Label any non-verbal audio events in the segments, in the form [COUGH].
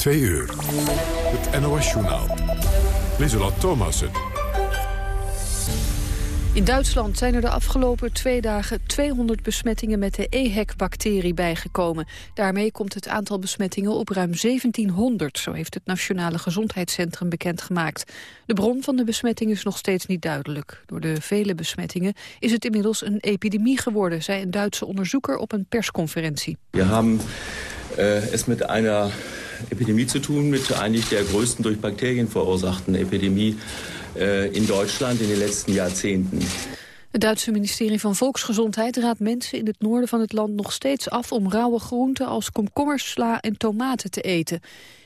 Twee uur. Het NOS-journaal. Lieselot Thomassen. In Duitsland zijn er de afgelopen twee dagen 200 besmettingen met de EHEC-bacterie bijgekomen. Daarmee komt het aantal besmettingen op ruim 1700, zo heeft het Nationale Gezondheidscentrum bekendgemaakt. De bron van de besmetting is nog steeds niet duidelijk. Door de vele besmettingen is het inmiddels een epidemie geworden, zei een Duitse onderzoeker op een persconferentie. We hebben uh, es met einer Epidemie zu tun, mit eigentlich der größten durch Bakterien verursachten Epidemie äh, in Deutschland in den letzten Jahrzehnten. Het Duitse ministerie van Volksgezondheid raadt mensen in het noorden van het land nog steeds af om rauwe groenten als komkommers, sla en tomaten te eten.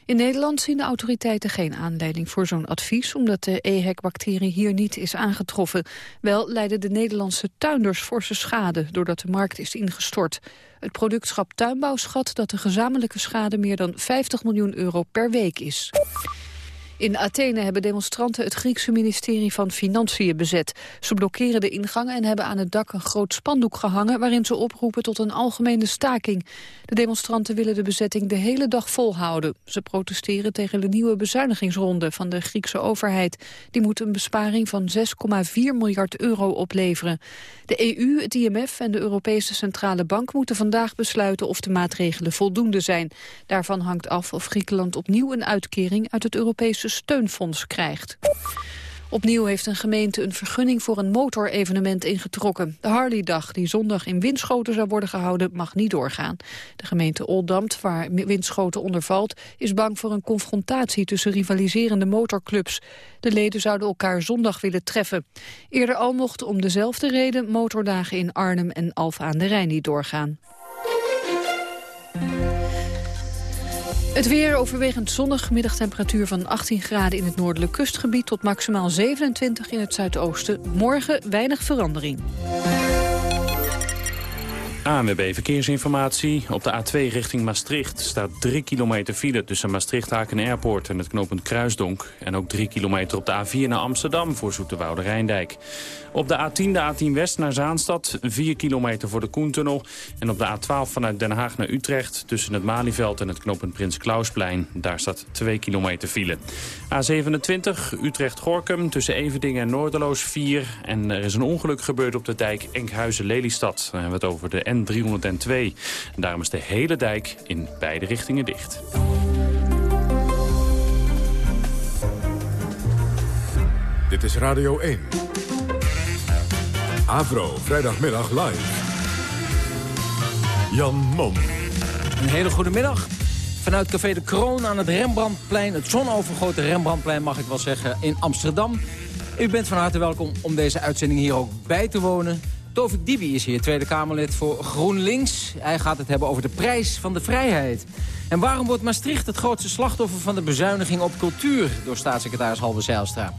In Nederland zien de autoriteiten geen aanleiding voor zo'n advies... omdat de EHEC-bacterie hier niet is aangetroffen. Wel leiden de Nederlandse tuinders forse schade... doordat de markt is ingestort. Het productschap Tuinbouw schat dat de gezamenlijke schade... meer dan 50 miljoen euro per week is. In Athene hebben demonstranten het Griekse ministerie van Financiën bezet. Ze blokkeren de ingangen en hebben aan het dak een groot spandoek gehangen... waarin ze oproepen tot een algemene staking. De demonstranten willen de bezetting de hele dag volhouden. Ze protesteren tegen de nieuwe bezuinigingsronde van de Griekse overheid. Die moet een besparing van 6,4 miljard euro opleveren. De EU, het IMF en de Europese Centrale Bank moeten vandaag besluiten... of de maatregelen voldoende zijn. Daarvan hangt af of Griekenland opnieuw een uitkering uit het Europese steunfonds krijgt. Opnieuw heeft een gemeente een vergunning voor een motorevenement ingetrokken. De Harley-dag, die zondag in Winschoten zou worden gehouden, mag niet doorgaan. De gemeente Oldamt, waar Winschoten onder valt, is bang voor een confrontatie tussen rivaliserende motorclubs. De leden zouden elkaar zondag willen treffen. Eerder al mochten om dezelfde reden motordagen in Arnhem en Alphen aan de Rijn niet doorgaan. Het weer overwegend zonnig, middagtemperatuur van 18 graden in het noordelijk kustgebied... tot maximaal 27 in het zuidoosten. Morgen weinig verandering. ANWB Verkeersinformatie. Op de A2 richting Maastricht staat 3 kilometer file tussen Maastricht-Haken Airport en het knooppunt Kruisdonk. En ook 3 kilometer op de A4 naar Amsterdam voor Zoeterwoude Rijndijk. Op de A10, de A10 West naar Zaanstad, 4 kilometer voor de Koentunnel. En op de A12 vanuit Den Haag naar Utrecht tussen het Malieveld en het knooppunt Prins Klausplein. Daar staat 2 kilometer file. A27 Utrecht-Gorkum tussen Everdingen en Noorderloos 4. En er is een ongeluk gebeurd op de dijk Enkhuizen-Lelystad. Dan hebben we het over de N302. En daarom is de hele dijk in beide richtingen dicht. Dit is Radio 1. Avro, vrijdagmiddag live. Jan Mom. Een hele goede middag. Vanuit Café de Kroon aan het Rembrandtplein, het zonovergoten Rembrandtplein mag ik wel zeggen, in Amsterdam. U bent van harte welkom om deze uitzending hier ook bij te wonen. Tovik Dibi is hier, Tweede Kamerlid voor GroenLinks. Hij gaat het hebben over de prijs van de vrijheid. En waarom wordt Maastricht het grootste slachtoffer van de bezuiniging op cultuur... door staatssecretaris Halve Zijlstra?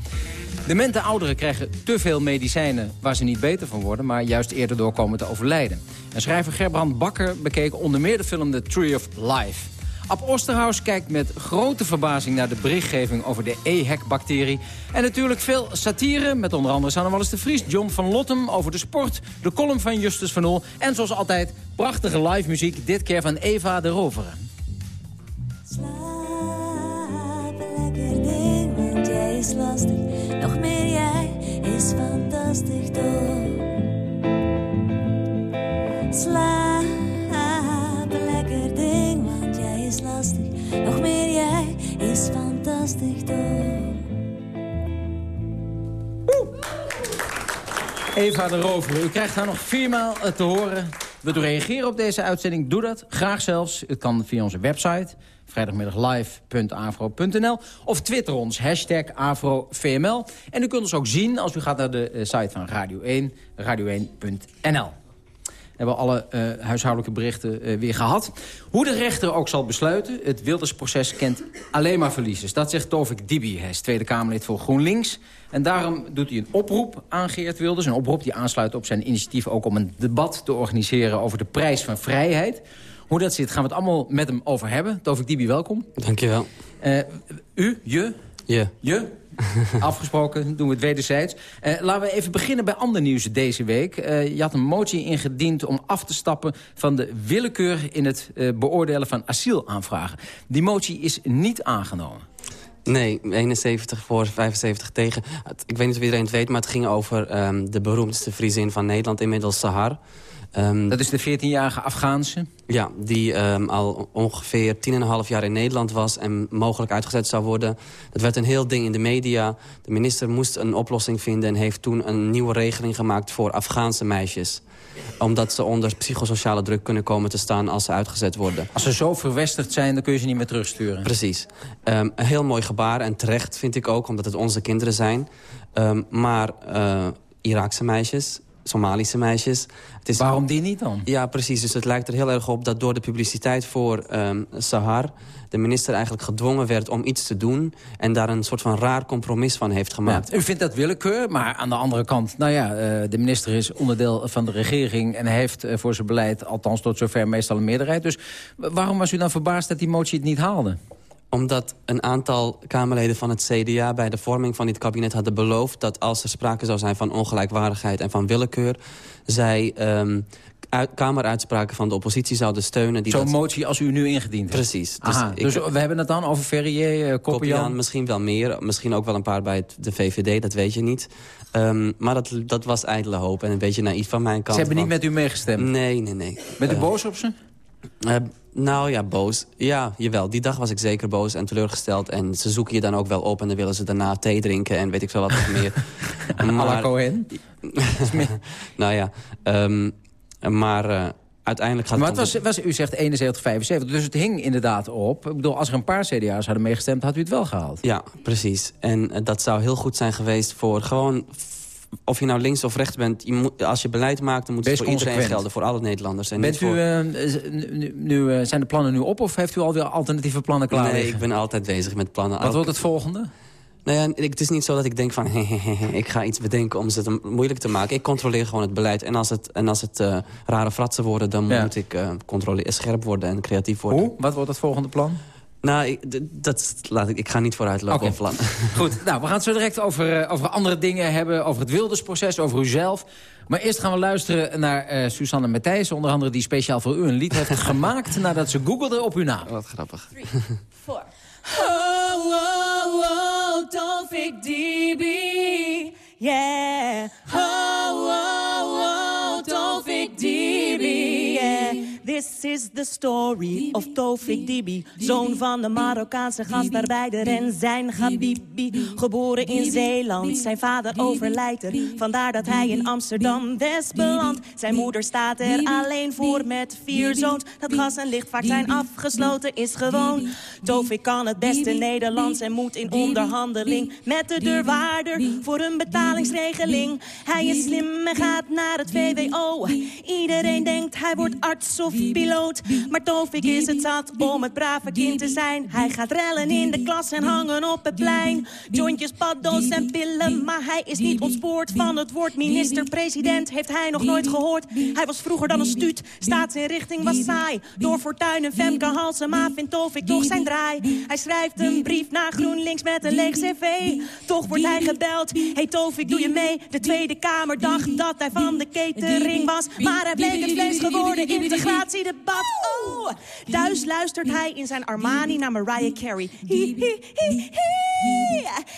Demente ouderen krijgen te veel medicijnen waar ze niet beter van worden... maar juist eerder door komen te overlijden. En schrijver Gerbrand Bakker bekeek onder meer de film The Tree of Life. Ab Osterhaus kijkt met grote verbazing naar de berichtgeving over de EHEC-bacterie. En natuurlijk veel satire, met onder andere Sanne Wallis de Vries, John van Lottem over de sport, de column van Justus van Oel. En zoals altijd, prachtige live muziek, dit keer van Eva de Roveren. Lekker ding, is lastig. Nog meer jij is fantastisch toch. Eva de Rover, u krijgt haar nog viermaal eh, te horen. Wilt u reageren op deze uitzending? Doe dat. Graag zelfs. Het kan via onze website vrijdagmiddaglive.avro.nl of twitter ons, hashtag AfroVML. En u kunt ons ook zien als u gaat naar de eh, site van Radio 1, radio1.nl. We hebben alle uh, huishoudelijke berichten uh, weer gehad. Hoe de rechter ook zal besluiten, het Wildersproces kent alleen maar verliezers. Dat zegt Tovik Dibi, hij is Tweede Kamerlid voor GroenLinks. En daarom doet hij een oproep aan Geert Wilders. Een oproep die aansluit op zijn initiatief ook om een debat te organiseren over de prijs van vrijheid. Hoe dat zit, gaan we het allemaal met hem over hebben. Tovik Dibi, welkom. Dankjewel. Uh, u, je? Je. Je? [LAUGHS] Afgesproken, doen we het wederzijds. Uh, laten we even beginnen bij ander nieuws deze week. Uh, je had een motie ingediend om af te stappen van de willekeur... in het uh, beoordelen van asielaanvragen. Die motie is niet aangenomen. Nee, 71 voor, 75 tegen. Ik weet niet of iedereen het weet, maar het ging over um, de beroemdste Friesin van Nederland, inmiddels Sahar. Um, dat is de 14-jarige Afghaanse? Ja, die um, al ongeveer 10,5 jaar in Nederland was... en mogelijk uitgezet zou worden. Dat werd een heel ding in de media. De minister moest een oplossing vinden... en heeft toen een nieuwe regeling gemaakt voor Afghaanse meisjes omdat ze onder psychosociale druk kunnen komen te staan als ze uitgezet worden. Als ze zo verwesterd zijn, dan kun je ze niet meer terugsturen. Precies. Um, een heel mooi gebaar en terecht vind ik ook, omdat het onze kinderen zijn. Maar uh, Iraakse meisjes, Somalische meisjes. Het is Waarom die niet dan? Ja, precies. Dus het lijkt er heel erg op dat door de publiciteit voor um, Sahar... de minister eigenlijk gedwongen werd om iets te doen... en daar een soort van raar compromis van heeft gemaakt. Ja, u vindt dat willekeur, maar aan de andere kant... nou ja, uh, de minister is onderdeel van de regering... en heeft uh, voor zijn beleid, althans tot zover, meestal een meerderheid. Dus waarom was u dan verbaasd dat die motie het niet haalde? Omdat een aantal Kamerleden van het CDA bij de vorming van dit kabinet hadden beloofd... dat als er sprake zou zijn van ongelijkwaardigheid en van willekeur... zij um, uit, kameruitspraken van de oppositie zouden steunen. Zo'n motie als u nu ingediend heeft? Precies. Dus, Aha, dus we hebben het dan over Ferrier, uh, Koppian? Misschien wel meer. Misschien ook wel een paar bij de VVD, dat weet je niet. Um, maar dat, dat was ijdele hoop en een beetje naïef van mijn kant. Ze hebben niet met u meegestemd? Nee, nee, nee. Bent u uh, boos op ze? Uh, nou ja, boos. Ja, jawel. Die dag was ik zeker boos en teleurgesteld. En ze zoeken je dan ook wel op en dan willen ze daarna thee drinken... en weet ik veel wat meer. [LAUGHS] maar, Cohen? [LAUGHS] nou ja, um, maar... Uh, uiteindelijk gaat maar het was, was, u zegt 71, 75, dus het hing inderdaad op. Ik bedoel, als er een paar CDA's hadden meegestemd, had u het wel gehaald. Ja, precies. En uh, dat zou heel goed zijn geweest voor gewoon of je nou links of rechts bent, je moet, als je beleid maakt... dan moet het voor iedereen gelden, voor alle Nederlanders. En bent u, uh, nu, nu uh, zijn de plannen nu op of heeft u alweer alternatieve plannen klaar Nee, ik ben altijd bezig met plannen. Wat wordt het volgende? Nou ja, het is niet zo dat ik denk van... [LAUGHS] ik ga iets bedenken om ze moeilijk te maken. Ik controleer gewoon het beleid. En als het, en als het uh, rare fratsen worden... dan ja. moet ik uh, controleren, scherp worden en creatief worden. Hoe? Wat wordt het volgende plan? Nou, ik, dat, laat ik, ik ga niet vooruitlopen okay. op [LAUGHS] Goed, nou, we gaan het zo direct over, uh, over andere dingen hebben. Over het Wildersproces, over uzelf. Maar eerst gaan we luisteren naar uh, Susanne Matthijs. Onder andere die speciaal voor u een lied heeft [LAUGHS] gemaakt... nadat ze googelde op uw naam. Wat grappig. Three, four. Oh, oh, oh, DB. Yeah. Oh, oh, oh, DB. Yeah. This is the story of Tofik Dibi. Zoon van de Marokkaanse gastarbeider en zijn Habibi. Geboren in Zeeland, zijn vader overlijdt er. Vandaar dat hij in Amsterdam-West belandt. Zijn moeder staat er alleen voor met vier zoons. Dat gas en licht vaak zijn afgesloten is gewoon. Tofik kan het beste Nederlands en moet in onderhandeling... met de deurwaarder voor een betalingsregeling. Hij is slim en gaat naar het VWO. Iedereen denkt hij wordt arts of piloot. Maar Tovik is het zat om het brave kind te zijn. Hij gaat rellen in de klas en hangen op het plein. Jointjes, paddo's en pillen, maar hij is niet ontspoord van het woord minister-president. Heeft hij nog nooit gehoord. Hij was vroeger dan een stuut, staatsinrichting was saai. Door Fortuin en Femke Halsema vindt Tovik toch zijn draai. Hij schrijft een brief naar GroenLinks met een leeg cv. Toch wordt hij gebeld, hey Tovik doe je mee? De Tweede Kamer dacht dat hij van de catering was. Maar hij bleek het vlees geworden, integratie debat. Oh, thuis luistert hij in zijn Armani naar Mariah Carey.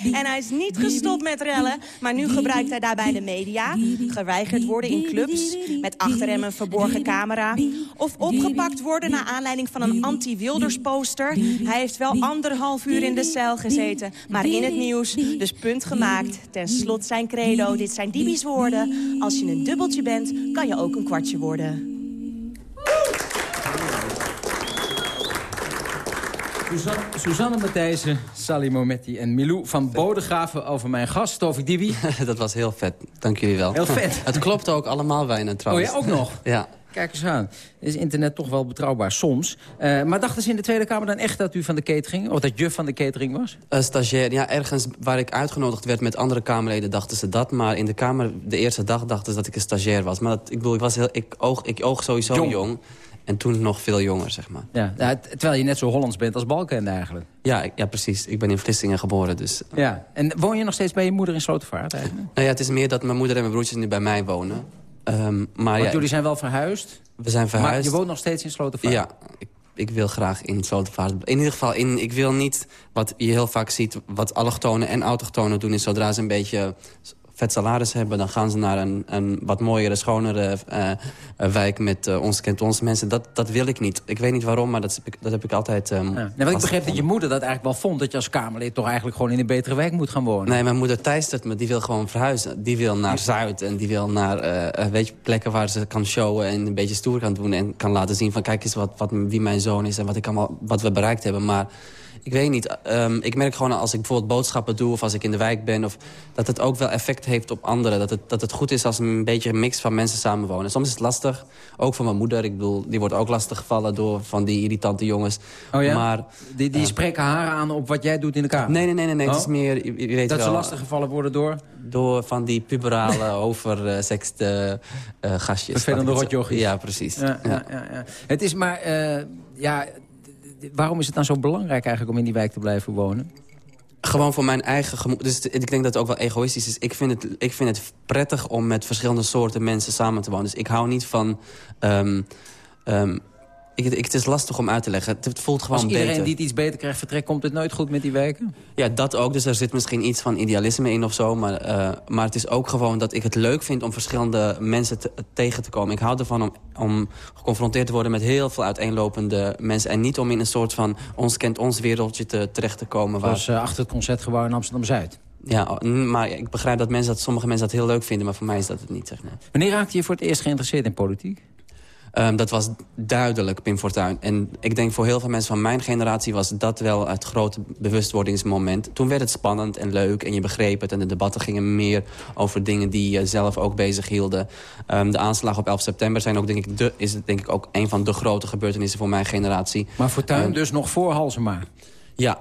En hij is niet gestopt met rellen, maar nu gebruikt hij daarbij de media. Geweigerd worden in clubs, met achter hem een verborgen camera. Of opgepakt worden naar aanleiding van een anti-Wilders poster. Hij heeft wel anderhalf uur in de cel gezeten, maar in het nieuws. Dus punt gemaakt. Ten slot zijn credo, dit zijn Dibi's woorden. Als je een dubbeltje bent, kan je ook een kwartje worden. Suzanne, Suzanne Matthijssen, Sally Mometti en Milou van Bodegraven over mijn gast, Tovik Dibi. [LAUGHS] dat was heel vet, dank jullie wel. Heel vet. Het klopt ook allemaal bijna trouwens. Oh ja, ook nog? [LAUGHS] ja. Kijk eens aan. Is internet toch wel betrouwbaar soms. Uh, maar dachten ze in de Tweede Kamer dan echt dat u van de catering... of dat je van de catering was? Uh, stagiair, ja, ergens waar ik uitgenodigd werd met andere Kamerleden dachten ze dat. Maar in de Kamer, de eerste dag dachten ze dat ik een stagiair was. Maar dat, ik bedoel, ik, was heel, ik, oog, ik oog sowieso jong. En toen nog veel jonger, zeg maar. Ja, ja, terwijl je net zo Hollands bent als Balkende eigenlijk. Ja, ja, precies. Ik ben in Vlissingen geboren, dus... Ja. En woon je nog steeds bij je moeder in Slotervaart eigenlijk? Nou ja, het is meer dat mijn moeder en mijn broertjes nu bij mij wonen. Um, maar Want ja, jullie zijn wel verhuisd? We zijn verhuisd. Maar je woont nog steeds in Slotervaart? Ja, ik, ik wil graag in Slotervaart. In ieder geval, in, ik wil niet wat je heel vaak ziet... wat allochtonen en autochtonen doen... is zodra ze een beetje vet salaris hebben... dan gaan ze naar een, een wat mooiere, schonere uh, wijk met uh, ons kent ons mensen. Dat, dat wil ik niet. Ik weet niet waarom, maar dat heb ik, dat heb ik altijd... Um, ja. ik begreep dat je moeder dat eigenlijk wel vond... dat je als Kamerlid toch eigenlijk gewoon in een betere wijk moet gaan wonen. Nee, mijn moeder teistert me. Die wil gewoon verhuizen. Die wil naar Zuid en die wil naar uh, weet je, plekken waar ze kan showen... en een beetje stoer kan doen en kan laten zien van... kijk eens wat, wat, wie mijn zoon is en wat, ik allemaal, wat we bereikt hebben. Maar ik weet niet. Um, ik merk gewoon als ik bijvoorbeeld boodschappen doe... of als ik in de wijk ben... Of, dat het ook wel effect heeft op anderen. Dat het, dat het goed is als een beetje een mix van mensen samenwonen. Soms is het lastig. Ook voor mijn moeder. Ik bedoel, die wordt ook lastig gevallen door van die irritante jongens. Oh ja? Maar, die die uh, spreken haar aan op wat jij doet in de kamer? Nee, nee, nee. nee, nee. Oh? Het is meer... Je, je weet dat wel, ze lastig gevallen worden door? Door van die puberale, [LAUGHS] oversexte uh, gastjes. Vervelende rotjochies. Ja, precies. Ja, ja. Ja, ja, Het is maar... Uh, ja, waarom is het dan zo belangrijk eigenlijk om in die wijk te blijven wonen? Gewoon voor mijn eigen gemoed. Dus ik denk dat het ook wel egoïstisch is. Ik vind, het, ik vind het prettig om met verschillende soorten mensen samen te wonen. Dus ik hou niet van... Um, um, ik, ik, het is lastig om uit te leggen. Het, het voelt gewoon Als iedereen beter. die het iets beter krijgt vertrekt... komt het nooit goed met die wijken? Ja, dat ook. Dus er zit misschien iets van idealisme in of zo. Maar, uh, maar het is ook gewoon dat ik het leuk vind... om verschillende mensen te, tegen te komen. Ik hou ervan om, om geconfronteerd te worden... met heel veel uiteenlopende mensen. En niet om in een soort van ons kent ons wereldje te, terecht te komen. Zoals waar... uh, achter het Concertgebouw in Amsterdam-Zuid. Ja, maar ik begrijp dat, mensen dat sommige mensen dat heel leuk vinden... maar voor mij is dat het niet, zeg maar. Wanneer raakte je voor het eerst geïnteresseerd in politiek? Um, dat was duidelijk Pim Fortuyn. En ik denk voor heel veel mensen van mijn generatie... was dat wel het grote bewustwordingsmoment. Toen werd het spannend en leuk en je begreep het. En de debatten gingen meer over dingen die je zelf ook bezig hielden. Um, de aanslagen op 11 september zijn ook, denk ik, de, is denk ik ook een van de grote gebeurtenissen voor mijn generatie. Maar Fortuyn um, dus nog voor Halsema? Ja,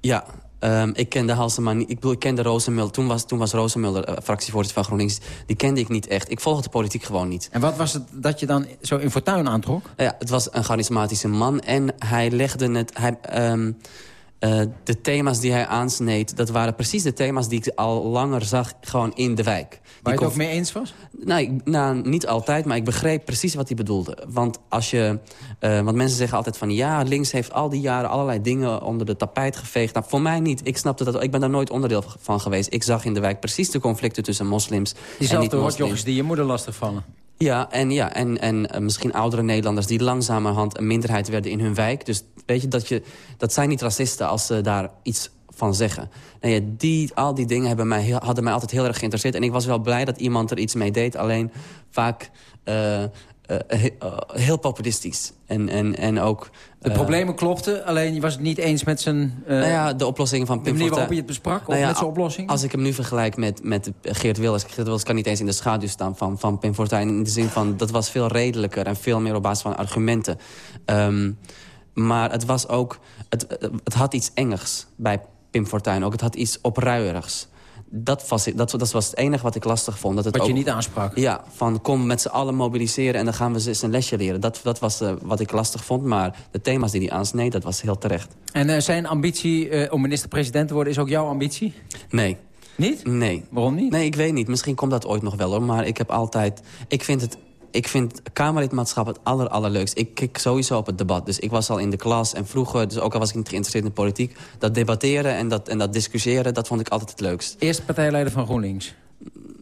ja. Um, ik kende Halsema niet. Ik bedoel, ik kende Rozenmuller. Toen was, toen was Rozenmuller uh, fractievoorzitter van GroenLinks. Die kende ik niet echt. Ik volgde de politiek gewoon niet. En wat was het dat je dan zo in Fortuyn aantrok? Ja, het was een charismatische man. En hij legde het... Hij, um, uh, de thema's die hij aansneed... dat waren precies de thema's die ik al langer zag gewoon in de wijk. Waar je het ook mee eens was? Nou, ik, nou, niet altijd, maar ik begreep precies wat hij bedoelde. Want, als je, uh, want mensen zeggen altijd van... ja, links heeft al die jaren allerlei dingen onder de tapijt geveegd. Nou, voor mij niet. Ik snapte dat. Ik ben daar nooit onderdeel van geweest. Ik zag in de wijk precies de conflicten tussen moslims Diezelfde en niet-moslims. die je moeder lastig vallen. Ja, en, ja, en, en uh, misschien oudere Nederlanders die langzamerhand een minderheid werden in hun wijk. Dus weet je, dat, je, dat zijn niet racisten als ze daar iets van zeggen. Nou die, al die dingen hebben mij hadden mij altijd heel erg geïnteresseerd. En ik was wel blij dat iemand er iets mee deed. Alleen vaak uh, heel populistisch. En, en, en ook... De problemen klopten, alleen je was het niet eens met zijn... nou ja, de oplossing van Pim manier waarop je het besprak, of nou ja, met zijn oplossing? Als ik hem nu vergelijk met, met Geert Wilders... Geert Wilders kan niet eens in de schaduw staan van, van Pim Fortuyn. In de zin van, dat was veel redelijker en veel meer op basis van argumenten. Um, maar het was ook... Het, het had iets engers bij Pim Fortuyn ook. Het had iets opruierigs. Dat was, dat, dat was het enige wat ik lastig vond. Dat het wat ook, je niet aansprak? Ja, van kom met z'n allen mobiliseren en dan gaan we ze eens een lesje leren. Dat, dat was uh, wat ik lastig vond, maar de thema's die hij aansneed, dat was heel terecht. En uh, zijn ambitie uh, om minister-president te worden is ook jouw ambitie? Nee. Niet? Nee. Waarom niet? Nee, ik weet niet. Misschien komt dat ooit nog wel hoor. Maar ik heb altijd... Ik vind het ik vind Kamerlidmaatschap het aller, allerleukst. Ik kijk sowieso op het debat. Dus ik was al in de klas en vroeger, dus ook al was ik niet geïnteresseerd in politiek... dat debatteren en dat, en dat discussiëren, dat vond ik altijd het leukst. Eerste partijleider van GroenLinks?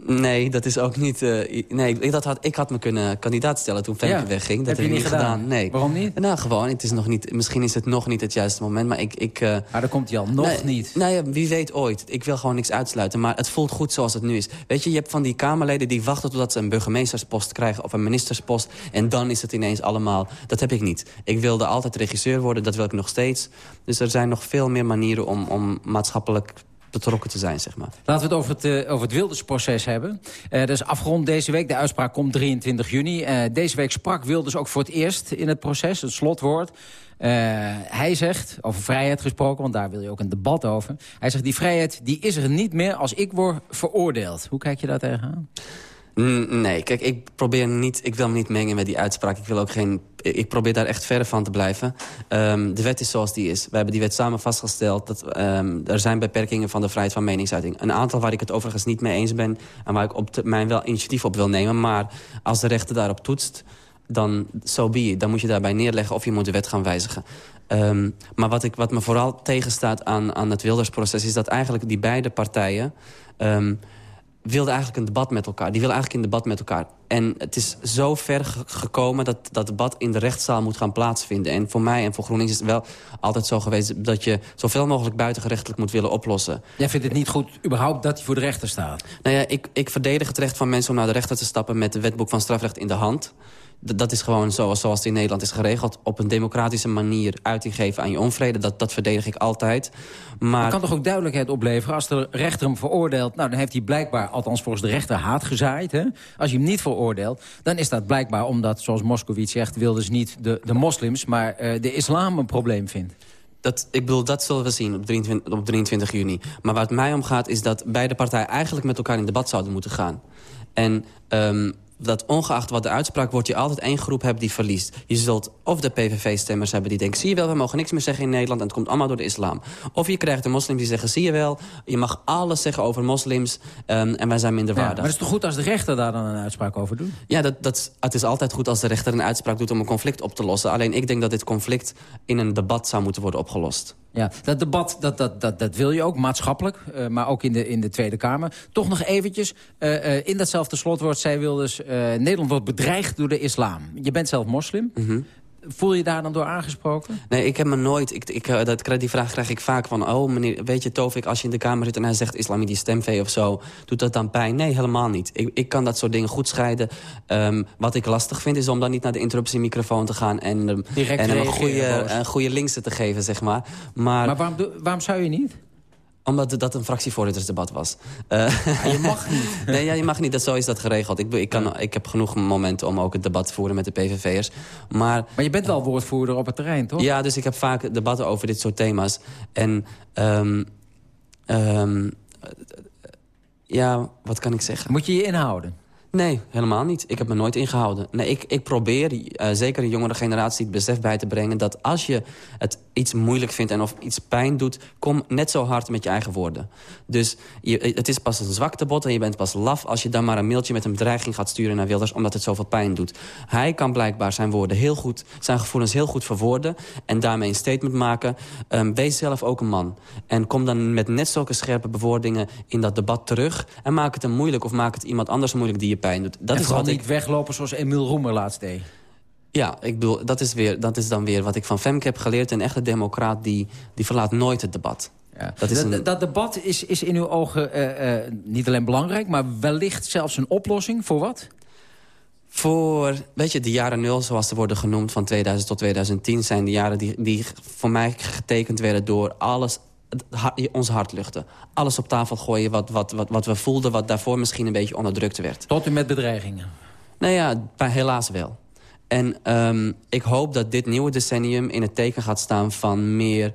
Nee, dat is ook niet... Uh, nee, ik, dat had, ik had me kunnen kandidaat stellen toen Femke ja. wegging. Dat heb, heb je niet gedaan? gedaan. Nee. Waarom niet? Nou, gewoon. Het is nog niet, misschien is het nog niet het juiste moment, maar ik... ik uh, maar dan komt hij al. Nog nee, niet. Nou ja, wie weet ooit. Ik wil gewoon niks uitsluiten, maar het voelt goed zoals het nu is. Weet je, je hebt van die Kamerleden die wachten totdat ze een burgemeesterspost krijgen... of een ministerspost, en dan is het ineens allemaal... Dat heb ik niet. Ik wilde altijd regisseur worden, dat wil ik nog steeds. Dus er zijn nog veel meer manieren om, om maatschappelijk betrokken te zijn, zeg maar. Laten we het over het, uh, over het Wildersproces hebben. Uh, dat is afgerond deze week. De uitspraak komt 23 juni. Uh, deze week sprak Wilders ook voor het eerst in het proces, het slotwoord. hij zegt, over vrijheid gesproken, want daar wil je ook een debat over. Hij zegt, die vrijheid die is er niet meer als ik word veroordeeld. Hoe kijk je daar tegenaan? Nee, kijk, ik probeer niet, ik wil me niet mengen met die uitspraak. Ik wil ook geen, ik probeer daar echt verder van te blijven. Um, de wet is zoals die is. We hebben die wet samen vastgesteld. Dat, um, er zijn beperkingen van de vrijheid van meningsuiting. Een aantal waar ik het overigens niet mee eens ben... en waar ik op termijn wel initiatief op wil nemen. Maar als de rechter daarop toetst, dan so be. Dan moet je daarbij neerleggen of je moet de wet gaan wijzigen. Um, maar wat, ik, wat me vooral tegenstaat aan, aan het Wildersproces... is dat eigenlijk die beide partijen... wilden eigenlijk een debat met elkaar. Die willen eigenlijk een debat met elkaar. En het is zo ver gekomen dat dat debat in de rechtszaal moet gaan plaatsvinden. En voor mij en voor GroenLinks is het wel altijd zo geweest... dat je zoveel mogelijk buitengerechtelijk moet willen oplossen. Jij vindt het niet goed überhaupt dat hij voor de rechter staat? Nou ja, ik, ik verdedig het recht van mensen om naar de rechter te stappen... met het wetboek van strafrecht in de hand dat is gewoon zoals, zoals het in Nederland is geregeld. Op een democratische manier uiting geven aan je onvrede. Dat, dat verdedig ik altijd. Maar... Het kan toch ook duidelijkheid opleveren als de rechter hem veroordeelt... nou, dan heeft hij blijkbaar, althans volgens de rechter, haat gezaaid. Hè? Als je hem niet veroordeelt, dan is dat blijkbaar omdat... zoals Moskowitz zegt, wilden ze niet de, de moslims... maar uh, de islam een probleem vindt. Dat, ik bedoel, dat zullen we zien op 23, op 23 juni. Maar waar het mij om gaat, is dat beide partijen eigenlijk met elkaar in debat zouden moeten gaan. En um, dat ongeacht wat de uitspraak wordt... je altijd één groep hebt die verliest. Je zult of de PVV-stemmers hebben die denken... zie je wel, we mogen niks meer zeggen in Nederland... en het komt allemaal door de islam. Of je krijgt de moslims die zeggen... zie je wel, je mag alles zeggen over moslims... Um, en wij zijn minder waardig. maar het is toch goed als de rechter daar dan een uitspraak over doet? Ja, dat, dat, het is altijd goed als de rechter een uitspraak doet... om een conflict op te lossen. Alleen ik denk dat dit conflict in een debat zou moeten worden opgelost. Ja, dat debat, dat, dat, dat, dat wil je ook, maatschappelijk, uh, maar ook in de, in de Tweede Kamer. Toch nog eventjes, uh, uh, in datzelfde slotwoord zei Wilders... Nederland wordt bedreigd door de islam. Je bent zelf moslim. Mm. Voel je daar dan door aangesproken? Nee, ik heb me nooit... Ik, ik, dat, die vraag krijg ik vaak van... oh, meneer, weet je, Tovik, als je in de Kamer zit en hij zegt islamitisch stemvee of zo... doet dat dan pijn? Nee, helemaal niet. Ik, ik kan dat soort dingen goed scheiden. Um, wat ik lastig vind, is om dan niet naar de interruptiemicrofoon te gaan... en, um, en een, goede, een goede linkse te geven, zeg maar. Maar, maar waarom, waarom zou je niet? Omdat dat een fractievoorzittersdebat was. Uh, je mag niet. [LAUGHS] nee, ja, je mag niet. Dat, zo is dat geregeld. Ik, ik, kan, ik heb genoeg momenten om ook het debat te voeren met de PVV'ers. Maar, maar je bent wel woordvoerder op het terrein, toch? Ja, dus ik heb vaak debatten over dit soort thema's. En um, um, ja, wat kan ik zeggen? Moet je je inhouden? Nee, helemaal niet. Ik heb me nooit ingehouden. Nee, ik, ik probeer, uh, zeker de jongere generatie, het besef bij te brengen... dat als je het iets moeilijk vindt en of iets pijn doet... kom net zo hard met je eigen woorden. Dus je, het is pas een zwaktebod en je bent pas laf... als je dan maar een mailtje met een bedreiging gaat sturen naar Wilders... omdat het zoveel pijn doet. Hij kan blijkbaar zijn woorden heel goed, zijn gevoelens heel goed verwoorden... en daarmee een statement maken. Um, wees zelf ook een man. En kom dan met net zulke scherpe bewoordingen in dat debat terug... en maak het hem moeilijk of maak het iemand anders moeilijk die je pijn doet. Dat en is vooral niet ik... weglopen zoals Emiel Roemer laatst deed. Ja, ik bedoel, dat is, weer, dat is dan weer wat ik van Femke heb geleerd. Een echte democraat die, die verlaat nooit het debat. Ja. Dat, is een... dat, debat is, is in uw ogen uh, uh, niet alleen belangrijk... maar wellicht zelfs een oplossing voor wat? Voor, weet je, de jaren nul, zoals ze worden genoemd... van 2000 tot 2010, zijn de jaren die, die voor mij getekend werden... door alles ons hart luchten. Alles op tafel gooien wat, wat, wat, wat we voelden... wat daarvoor misschien een beetje onderdrukt werd. Tot en met bedreigingen? Nou ja, helaas wel. En um, ik hoop dat dit nieuwe decennium in het teken gaat staan van meer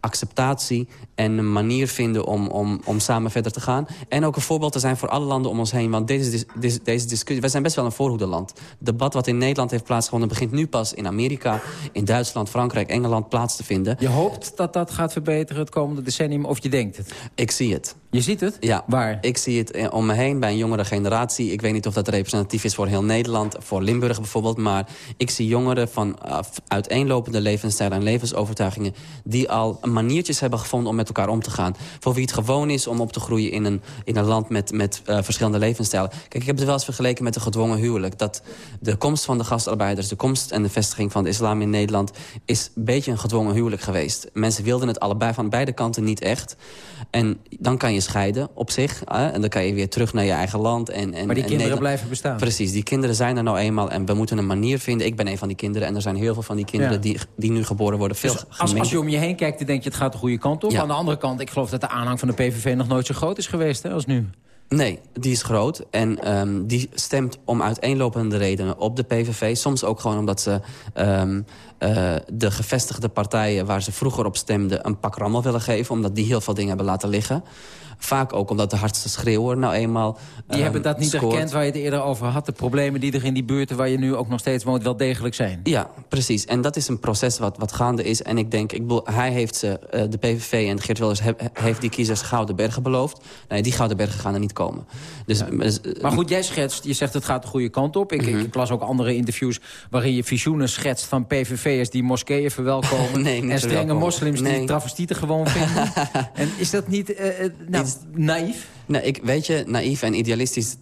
acceptatie en een manier vinden om, om, om samen verder te gaan. En ook een voorbeeld te zijn voor alle landen om ons heen. Want deze, deze, deze discussie... Wij zijn best wel een voorhoedeland. Het debat wat in Nederland heeft plaatsgevonden... begint nu pas in Amerika, in Duitsland, Frankrijk, Engeland plaats te vinden. Je hoopt dat dat gaat verbeteren het komende decennium of je denkt het? Ik zie het. Je ziet het? Ja. Waar? Ik zie het eh, om me heen bij een jongere generatie. Ik weet niet of dat representatief is voor heel Nederland, voor Limburg bijvoorbeeld. Maar ik zie jongeren van uh, uiteenlopende levensstijlen en levensovertuigingen... die al maniertjes hebben gevonden om met elkaar om te gaan. Voor wie het gewoon is om op te groeien in een, in een land met, met uh, verschillende levensstijlen. Kijk, ik heb het wel eens vergeleken met een gedwongen huwelijk. Dat de komst van de gastarbeiders, de komst en de vestiging van de islam in Nederland... is een beetje een gedwongen huwelijk geweest. Mensen wilden het allebei van beide kanten niet echt. En dan kan je scheiden op zich. en dan kan je weer terug naar je eigen land. En, en, maar die kinderen Nederland... blijven bestaan. Precies, die kinderen zijn er nou eenmaal. En we moeten een manier vinden. Ik ben een van die kinderen. En er zijn heel veel van die kinderen ja. die, die nu geboren worden. Veel dus als, als, je om je heen kijkt, dan denk je het gaat de goede kant op. Ja. Aan de andere kant, ik geloof dat de aanhang van de PVV nog nooit zo groot is geweest hè, als nu. Nee, die is groot. En um, die stemt om uiteenlopende redenen op de PVV. Soms ook gewoon omdat ze um, uh, de gevestigde partijen waar ze vroeger op stemden... een pak rammel willen geven, omdat die heel veel dingen hebben laten liggen. Vaak ook omdat de hardste schreeuwer nou eenmaal Die um, hebben dat niet scoort. erkend waar je het eerder over had. De problemen die er in die buurten waar je nu ook nog steeds woont... wel degelijk zijn. Ja, precies. En dat is een proces wat, wat gaande is. En ik denk, ik bedoel, hij heeft ze, uh, de PVV en Geert Wilders... He, heeft die kiezers Gouden Bergen beloofd. Nee, die Gouden Bergen gaan er niet komen. Dus, ja. dus, uh, maar goed, jij schetst, je zegt het gaat de goede kant op. Ik, mm -hmm. ik las ook andere interviews waarin je visioenen schetst... van PVV'ers die moskeeën verwelkomen... [LAUGHS] nee, en strenge moslims nee. die travestieten gewoon vinden. [LAUGHS] en is dat niet uh, nou, naïef? Nee, ik, weet je, naïef en idealistisch...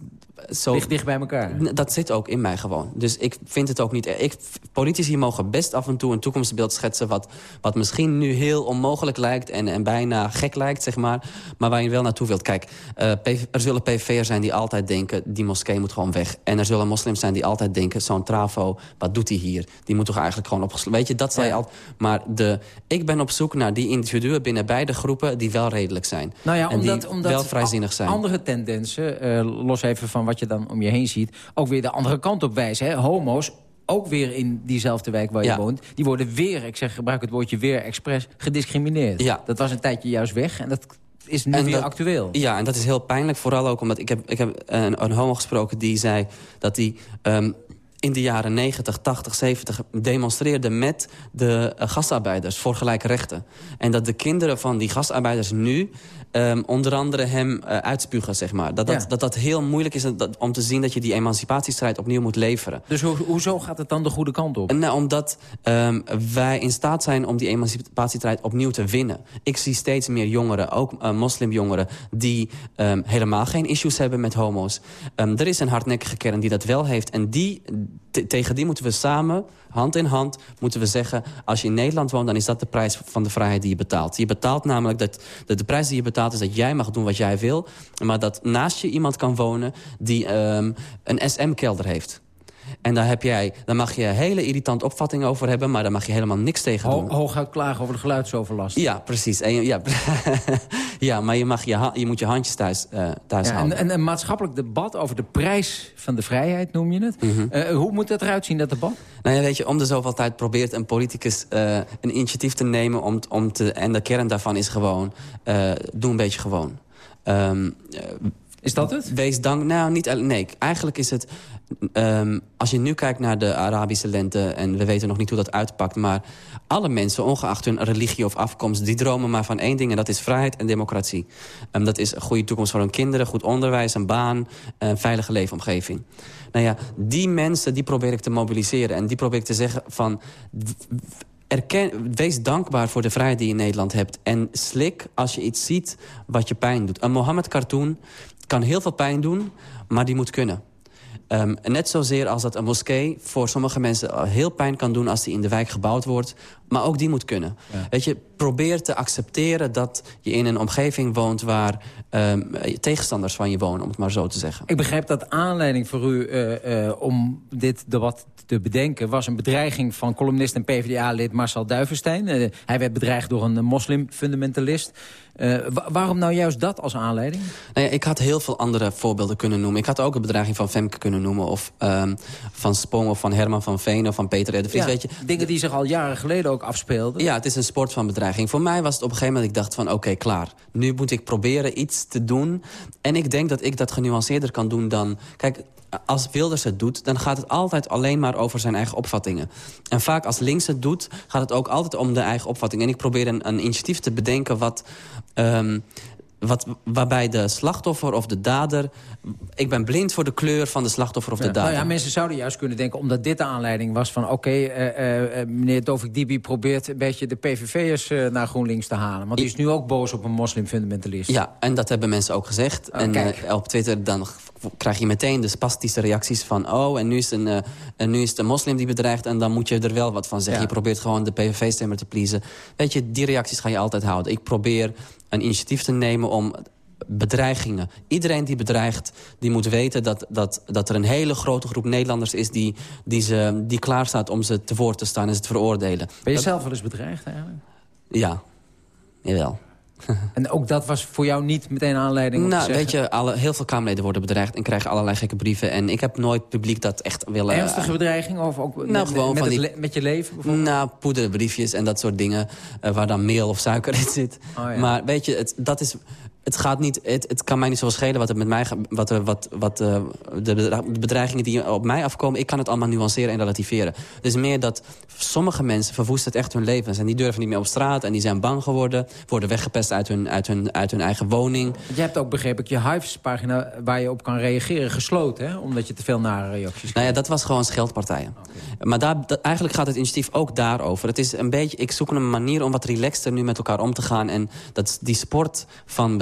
Zo, Ligt dicht bij elkaar. Dat zit ook in mij gewoon. Dus ik vind het ook niet... Ik, politici mogen best af en toe een toekomstbeeld schetsen... wat, wat misschien nu heel onmogelijk lijkt en, en bijna gek lijkt, zeg maar. Maar waar je wel naartoe wilt. Kijk, uh, PV, er zullen PVV'ers zijn die altijd denken... die moskee moet gewoon weg. En er zullen moslims zijn die altijd denken... zo'n trafo, wat doet hij hier? Die moet toch eigenlijk gewoon opgesloten... Weet je, dat zei ja. altijd... Maar de, ik ben op zoek naar die individuen binnen beide groepen... die wel redelijk zijn. Nou ja, en omdat, die omdat wel vrijzinnig zijn. andere tendensen, uh, los even van wat je dan om je heen ziet... ook weer de andere kant op wijzen. Hè? Homo's, ook weer in diezelfde wijk waar je Ja. woont... die worden weer, ik zeg, gebruik het woordje weer expres, gediscrimineerd. Ja. Dat was een tijdje juist weg en dat is nu En weer dat- actueel. Ja, en dat is heel pijnlijk. Vooral ook omdat ik heb, ik heb een, een homo gesproken die zei dat hij... ehm, in de jaren 90, 80, 70 demonstreerde met de eh, gastarbeiders voor gelijke rechten. En dat de kinderen van die gastarbeiders nu ehm, onder andere hem eh, uitspugen, zeg maar. Dat dat, Ja. dat dat heel moeilijk is dat, om te zien dat je die emancipatiestrijd opnieuw moet leveren. Dus ho hoezo gaat het dan de goede kant op? En, Nou, omdat ehm, wij in staat zijn om die emancipatiestrijd opnieuw te winnen. Ik zie steeds meer jongeren, ook eh, moslimjongeren... die ehm, helemaal geen issues hebben met homo's. Er is een hardnekkige kern die dat wel heeft. En die, tegen die moeten we samen, hand in hand, moeten we zeggen... als je in Nederland woont, dan is dat de prijs van de vrijheid die je betaalt. Je betaalt namelijk, dat, de prijs die je betaalt is dat jij mag doen wat jij wil... maar dat naast je iemand kan wonen die ehm, een SM-kelder heeft... En daar, heb jij, daar mag je hele irritante opvatting over hebben... maar daar mag je helemaal niks tegen doen. Ho hooguit klagen over de geluidsoverlast. Ja, precies. En, ja, [LAUGHS] ja, maar je, mag je, je moet je handjes thuis, eh, thuis Ja, en, houden. en een maatschappelijk debat over de prijs van de vrijheid, noem je het. Mhm. Eh, hoe moet dat eruit zien, dat debat? Nou ja, weet je, om de zoveel tijd probeert een politicus eh, een initiatief te nemen... Om, om te, en de kern daarvan is gewoon, doe een beetje gewoon. Ehm, eh, Is dat het? Wees dank. Nou, niet. Nee, eigenlijk is het. Ehm, als je nu kijkt naar de Arabische lente. en we weten nog niet hoe dat uitpakt. maar alle mensen, ongeacht hun religie of afkomst. die dromen maar van één ding. en dat is vrijheid en democratie. Ehm, dat is een goede toekomst voor hun kinderen. goed onderwijs, een baan. een veilige leefomgeving. Nou ja, die mensen die probeer ik te mobiliseren. en die probeer ik te zeggen van. Erken, wees dankbaar voor de vrijheid die je in Nederland hebt. En slik als je iets ziet wat je pijn doet. Een Mohammed-cartoon kan heel veel pijn doen, maar die moet kunnen. Ehm, net zozeer als dat een moskee voor sommige mensen al heel pijn kan doen... als die in de wijk gebouwd wordt. Maar ook die moet kunnen. Weet je, probeer te accepteren dat je in een omgeving woont... waar ehm, tegenstanders van je wonen, om het maar zo te zeggen. Ik begrijp dat aanleiding voor u eh, eh, om dit debat te bedenken... was een bedreiging van columnist en PvdA-lid Marcel Duivenstein. Eh, hij werd bedreigd door een moslimfundamentalist. Eh, wa- waarom nou juist dat als aanleiding? Nou ja, ik had heel veel andere voorbeelden kunnen noemen. Ik had ook een bedreiging van Femke kunnen noemen... of ehm, van Spong of van Herman van Veen of van Peter R. Ja, Weet je, dingen die zich al jaren geleden ook afspeelden. Ja, het is een sport van bedreiging. Voor mij was het op een gegeven moment, ik dacht van oké, klaar. Nu moet ik proberen iets te doen. En ik denk dat ik dat genuanceerder kan doen dan... Kijk, als Wilders het doet, dan gaat het altijd alleen maar over zijn eigen opvattingen. En vaak als links het doet, gaat het ook altijd om de eigen opvatting. En ik probeer een, een initiatief te bedenken wat... ehm, wat, waarbij de slachtoffer of de dader... Ik ben blind voor de kleur van de slachtoffer of de dader. nou ja, mensen zouden juist kunnen denken, omdat dit de aanleiding was van... oké, eh, eh, eh, meneer Tovik Dibi probeert een beetje de PVV'ers naar GroenLinks te halen. Want die is nu ook boos op een moslimfundamentalist. Ja, en dat hebben mensen ook gezegd. Oh, en op Twitter dan krijg je meteen de spastische reacties van... oh, en nu is, een, en nu is een moslim die bedreigt... en dan moet je er wel wat van zeggen. Ja. Je probeert gewoon de PVV-stemmer te pleasen. Weet je, die reacties ga je altijd houden. Ik probeer een initiatief te nemen om bedreigingen. Iedereen die bedreigt, die moet weten dat, dat, dat er een hele grote groep Nederlanders is... die, die, ze, die klaar staat om ze te woord te staan en ze te veroordelen. Ben je Dat- zelf wel eens bedreigd eigenlijk? Ja, jawel. [LAUGHS] en ook dat was voor jou niet meteen aanleiding om nou, weet je, alle, heel veel Kamerleden worden bedreigd... en krijgen allerlei gekke brieven. En ik heb nooit publiek dat echt willen... Ernstige bedreiging of ook Nou, met, gewoon met, van die- met je leven bijvoorbeeld? Nou, poederbriefjes en dat soort dingen... eh, waar dan meel of suiker in zit. Oh, ja. Maar weet je, het, dat is... Het, gaat niet, het, het kan mij niet zoveel schelen wat er met mij wat, wat, wat eh, de, de bedreigingen die op mij afkomen. Ik kan het allemaal nuanceren en relativeren. Het is meer dat sommige mensen verwoesten het echt hun levens. En die durven niet meer op straat en die zijn bang geworden. Worden weggepest uit hun, uit hun, uit hun eigen woning. Je hebt ook, begreep ik, je Hives-pagina waar je op kan reageren gesloten, hè? Omdat je te veel nare reacties Nou ja, dat was gewoon scheldpartijen. Maar daar, dat- eigenlijk gaat het initiatief ook daarover. Het is een beetje, ik zoek een manier om wat relaxter nu met elkaar om te gaan. En dat, die sport van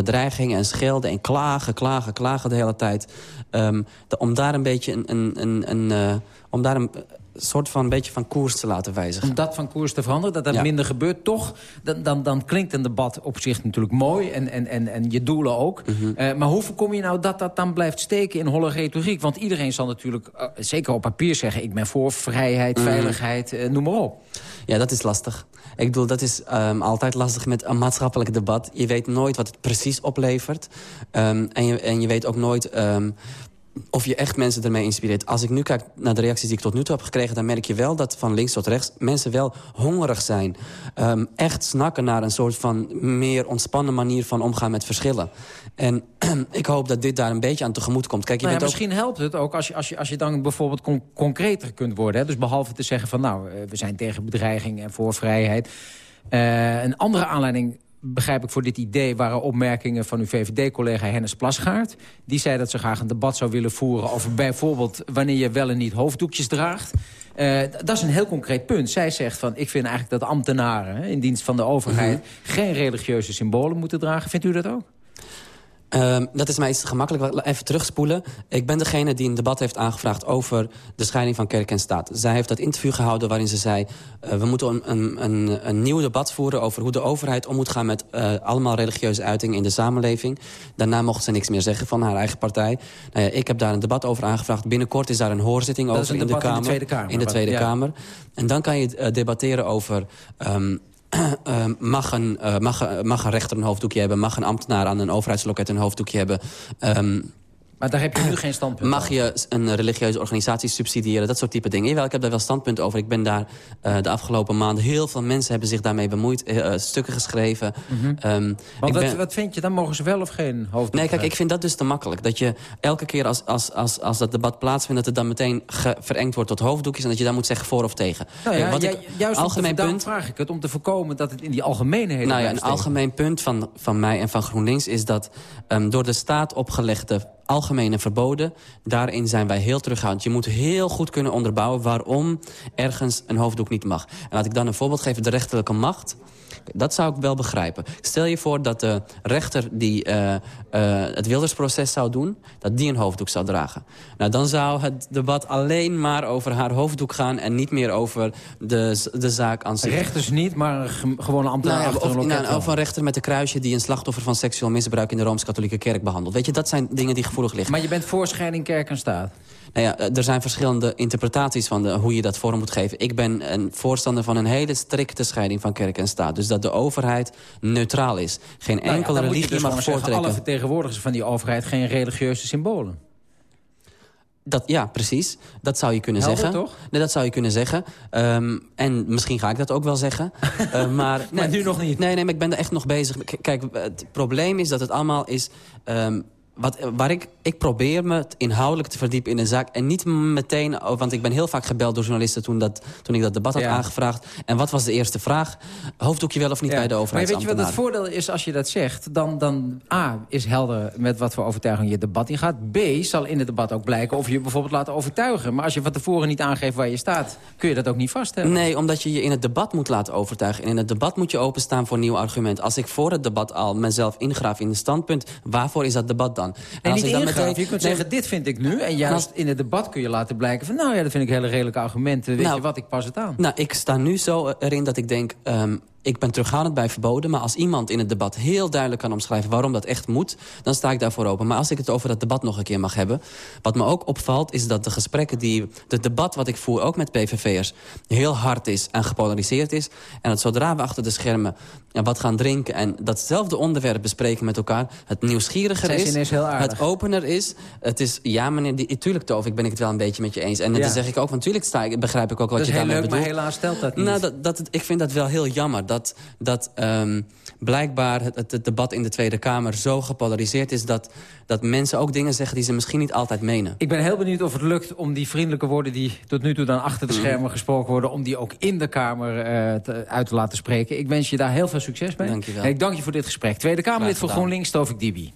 en schelden en klagen, klagen, klagen de hele tijd. ehm, om daar een beetje een, een, een, een, eh, om daar een soort van beetje van koers te laten wijzigen. Om dat van koers te veranderen, dat dat Ja. minder gebeurt, toch? Dan, dan, dan klinkt een debat op zich natuurlijk mooi en, en, en, en je doelen ook. Mhm. Eh, maar hoe voorkom je nou dat dat dan blijft steken in holle retoriek? Want iedereen zal natuurlijk, eh, zeker op papier zeggen... ik ben voor vrijheid, Mhm. veiligheid, eh, noem maar op. Ja, dat is lastig. Ik bedoel, dat is ehm, altijd lastig met een maatschappelijk debat. Je weet nooit wat het precies oplevert. Ehm, en, je, en je weet ook nooit ehm, of je echt mensen ermee inspireert. Als ik nu kijk naar de reacties die ik tot nu toe heb gekregen... dan merk je wel dat van links tot rechts mensen wel hongerig zijn. Ehm, echt snakken naar een soort van meer ontspannen manier van omgaan met verschillen. En [CLEARS THROAT] ik hoop dat dit daar een beetje aan tegemoet komt. Kijk, je Nou ja, bent ook... misschien helpt het ook als je, als je, als je dan bijvoorbeeld con- concreter kunt worden. Hè? Dus behalve te zeggen van nou, eh, we zijn tegen bedreiging en voor vrijheid. Eh, een andere aanleiding begrijp ik voor dit idee... waren opmerkingen van uw VVD-collega Hennis Plasgaard. Die zei dat ze graag een debat zou willen voeren... over bijvoorbeeld wanneer je wel en niet hoofddoekjes draagt. Eh, dat is een heel concreet punt. Zij zegt van, ik vind eigenlijk dat ambtenaren... Hè, in dienst van de overheid geen religieuze symbolen moeten dragen. Vindt u dat ook? Ehm, dat is mij iets te gemakkelijk. Even terugspoelen. Ik ben degene die een debat heeft aangevraagd over de scheiding van kerk en staat. Zij heeft dat interview gehouden waarin ze zei... eh, we moeten een, een, een, nieuw debat voeren over hoe de overheid om moet gaan... met eh, allemaal religieuze uitingen in de samenleving. Daarna mocht ze niks meer zeggen van haar eigen partij. Nou ja, ik heb daar een debat over aangevraagd. Binnenkort is daar een hoorzitting Dat over in de debat in Kamer. de Tweede Kamer. In de Tweede Ja. Kamer. En dan kan je eh, debatteren over... ehm, eh, mag, een, eh, mag, eh, mag een rechter een hoofddoekje hebben? Mag een ambtenaar aan een overheidsloket een hoofddoekje hebben? Ehm, Maar daar heb je nu geen standpunt mag over. je een religieuze organisatie subsidiëren? Dat soort type dingen. Jawel, ik heb daar wel standpunt over. Ik ben daar eh, de afgelopen maanden... heel veel mensen hebben zich daarmee bemoeid. eh, eh, stukken geschreven. Ehm, ik Want wat, ben- wat vind je, dan mogen ze wel of geen hoofddoek Nee, kijk, ik vind dat dus te makkelijk. Dat je elke keer als, als, als, als dat debat plaatsvindt... dat het dan meteen verengd wordt tot hoofddoekjes... en dat je dan moet zeggen voor of tegen. Nou ja, wat ik, juist algemeen punt... vraag ik het om te voorkomen dat het in die algemeenheden Nou ja, een algemeen punt van, van mij en van GroenLinks is dat ehm, door de staat opgelegde algemene verboden, daarin zijn wij heel terughoudend. Je moet heel goed kunnen onderbouwen waarom ergens een hoofddoek niet mag. En laat ik dan een voorbeeld geven, de rechterlijke macht. Dat zou ik wel begrijpen. Stel je voor dat de rechter die eh, eh, het Wildersproces zou doen... dat die een hoofddoek zou dragen. Nou, dan zou het debat alleen maar over haar hoofddoek gaan... en niet meer over de, de zaak aan zich. Rechters niet, maar een ge- gewone ambtenaar Nou achter of, een nou, of een rechter met een kruisje die een slachtoffer van seksueel misbruik in de Rooms-Katholieke Kerk behandelt. Weet je, dat zijn dingen die gevoelig liggen. Maar je bent voor scheiding kerk en staat. Nou ja, er zijn verschillende interpretaties van de, hoe je dat vorm moet geven. Ik ben een voorstander van een hele strikte scheiding van kerk en staat. Dus dat de overheid neutraal is. Geen Nou ja, enkele religie dus mag zeggen, voortrekken. alle vertegenwoordigers van die overheid geen religieuze symbolen. Dat, ja, precies. Dat zou je kunnen Helder, zeggen. toch? Nee, dat zou je kunnen zeggen. Ehm, en misschien ga ik dat ook wel zeggen. [LAUGHS] Eh, maar, Maar nu nog niet. Nee, nee, maar ik ben er echt nog bezig. K- Kijk, het probleem is dat het allemaal is... ehm, wat, waar ik, ik probeer me inhoudelijk te verdiepen in een zaak. En niet meteen, oh, want ik ben heel vaak gebeld door journalisten... toen, dat, toen ik dat debat had Ja. aangevraagd. En wat was de eerste vraag? Hoofddoekje wel of niet Ja. bij de Maar weet je wat het voordeel is als je dat zegt? Dan, dan A, is helder met wat voor overtuiging je debat in gaat. B, zal in het debat ook blijken of je je bijvoorbeeld laat overtuigen. Maar als je van tevoren niet aangeeft waar je staat... kun je dat ook niet vaststellen. Nee, omdat je je in het debat moet laten overtuigen. En in het debat moet je openstaan voor nieuw argument. Als ik voor het debat al mezelf ingraaf in een standpunt... waarvoor is dat debat dan? En En als niet ik dan meteen- Je kunt zeggen, dit vind ik nu. En juist in het debat kun je laten blijken van... nou ja, dat vind ik hele redelijke argumenten. Weet Nou, je wat, ik pas het aan. Nou, ik sta nu zo erin dat ik denk... ehm, ik ben terughoudend bij verboden... maar als iemand in het debat heel duidelijk kan omschrijven... waarom dat echt moet, dan sta ik daarvoor open. Maar als ik het over dat debat nog een keer mag hebben... wat me ook opvalt, is dat de gesprekken die... het debat wat ik voer, ook met PVV'ers... heel hard is en gepolariseerd is. En dat zodra we achter de schermen wat gaan drinken... en datzelfde onderwerp bespreken met elkaar... het nieuwsgieriger is, het opener is. Het is, ja meneer, die, tuurlijk Toof, ik ben ik het wel een beetje met je eens. En dan zeg ik ook, want natuurlijk sta ik, begrijp ik ook wat je daarmee bedoelt. maar helaas stelt dat niet. Nou, dat, dat, ik vind dat wel heel jammer. Dat, dat um, blijkbaar het, het, debat in de Tweede Kamer zo gepolariseerd is... Dat, dat mensen ook dingen zeggen die ze misschien niet altijd menen. Ik ben heel benieuwd of het lukt om die vriendelijke woorden... die tot nu toe dan achter de mhm. schermen gesproken worden... om die ook in de Kamer uh, uit te laten spreken. Ik wens je daar heel veel succes mee. Dank je wel. En ik dank je voor dit gesprek. Tweede Kamerlid voor GroenLinks, Tovik Dibi.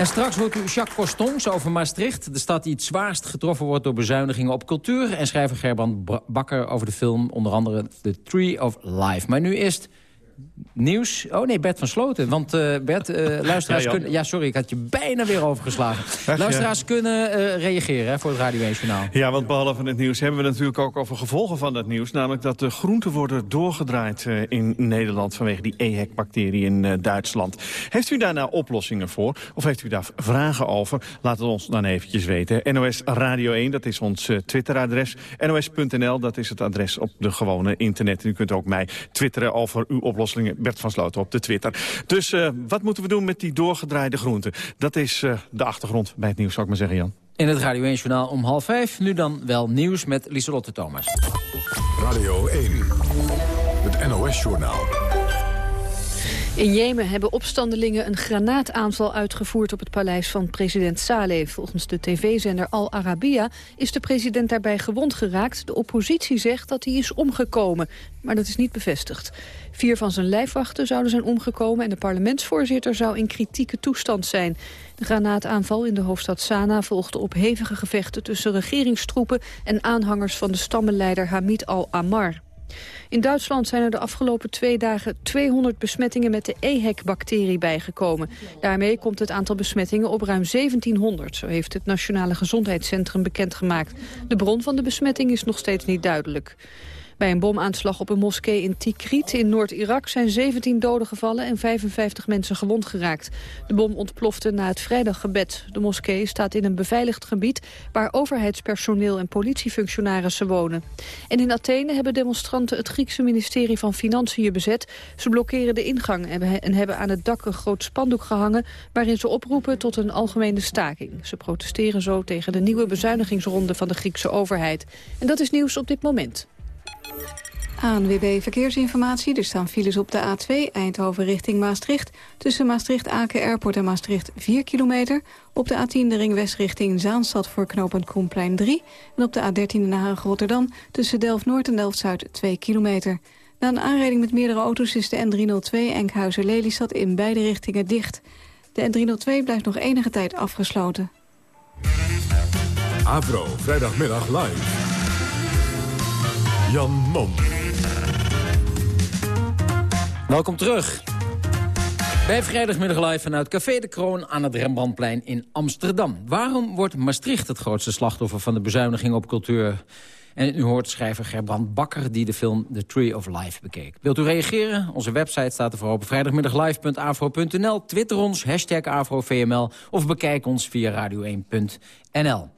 En straks hoort u Jacques Costons over Maastricht. De stad die het zwaarst getroffen wordt door bezuinigingen op cultuur. En schrijver Gerbrand Bakker over de film, onder andere The Tree of Life. Maar nu eerst nieuws. Oh nee, Bert van Sloten. Want uh, Bert, [LAUGHS] uh, luisteraars ja, kunnen... Ja, sorry, ik had je bijna weer overgeslagen. [LAUGHS] luisteraars kunnen uh, reageren hè, voor het Radio 1 Journaal. Ja, want behalve het nieuws hebben we natuurlijk ook over gevolgen van dat nieuws. Namelijk dat de groenten worden doorgedraaid in Nederland... vanwege die EHEC-bacterie in Duitsland. Heeft u daar nou oplossingen voor? Of heeft u daar vragen over? Laat het ons dan eventjes weten. NOS Radio 1, dat is ons Twitteradres. NOS.nl, dat is het adres op de gewone internet. u kunt ook mij twitteren over uw oplossingen Bert van Sloten op de Twitter. Dus uh, wat moeten we doen met die doorgedraaide groenten? Dat is uh, de achtergrond bij het nieuws, zou ik maar zeggen, Jan. In het Radio 1 Journaal om half vijf. Nu dan wel nieuws met Lieselotte Thomas. Radio 1, het NOS-journaal. In Jemen hebben opstandelingen een granaataanval uitgevoerd op het paleis van president Saleh. Volgens de tv-zender Al Arabiya is de president daarbij gewond geraakt. De oppositie zegt dat hij is omgekomen, maar dat is niet bevestigd. Vier van zijn lijfwachten zouden zijn omgekomen en de parlementsvoorzitter zou in kritieke toestand zijn. De granaataanval in de hoofdstad Sanaa volgde op hevige gevechten tussen regeringstroepen en aanhangers van de stammenleider Hamid al-Ammar. In Duitsland zijn er de afgelopen twee dagen 200 besmettingen met de EHEC-bacterie bijgekomen. Daarmee komt het aantal besmettingen op ruim 1700, zo heeft het Nationale Gezondheidscentrum bekendgemaakt. De bron van de besmetting is nog steeds niet duidelijk. Bij een bomaanslag op een moskee in Tikrit in Noord-Irak zijn 17 doden gevallen en 55 mensen gewond geraakt. De bom ontplofte na het vrijdaggebed. De moskee staat in een beveiligd gebied waar overheidspersoneel en politiefunctionarissen wonen. En in Athene hebben demonstranten het Griekse ministerie van Financiën bezet. Ze blokkeren de ingang en hebben aan het dak een groot spandoek gehangen waarin ze oproepen tot een algemene staking. Ze protesteren zo tegen de nieuwe bezuinigingsronde van de Griekse overheid. En dat is nieuws op dit moment. ANWB Verkeersinformatie. Er staan files op de A2 Eindhoven richting Maastricht. Tussen Maastricht-Aken Airport en Maastricht 4 kilometer. Op de A10 de ring west richting Zaanstad voor knooppunt Kroenplein 3. En op de A13 Den Haag-Rotterdam tussen Delft-Noord en Delft-Zuid 2 kilometer. Na een aanrijding met meerdere auto's is de N302 Enkhuizen-Lelystad in beide richtingen dicht. De N302 blijft nog enige tijd afgesloten. Avro, vrijdagmiddag live. Jan Mom. Welkom terug. Bij vrijdagmiddag live vanuit Café de Kroon aan het Rembrandtplein in Amsterdam. Waarom wordt Maastricht het grootste slachtoffer van de bezuiniging op cultuur? En u hoort schrijver Gerbrand Bakker die de film The Tree of Life bekeek. Wilt u reageren? Onze website staat ervoor op vrijdagmiddaglive.afro.nl. Twitter ons, hashtag AfroVML of bekijk ons via radio1.nl.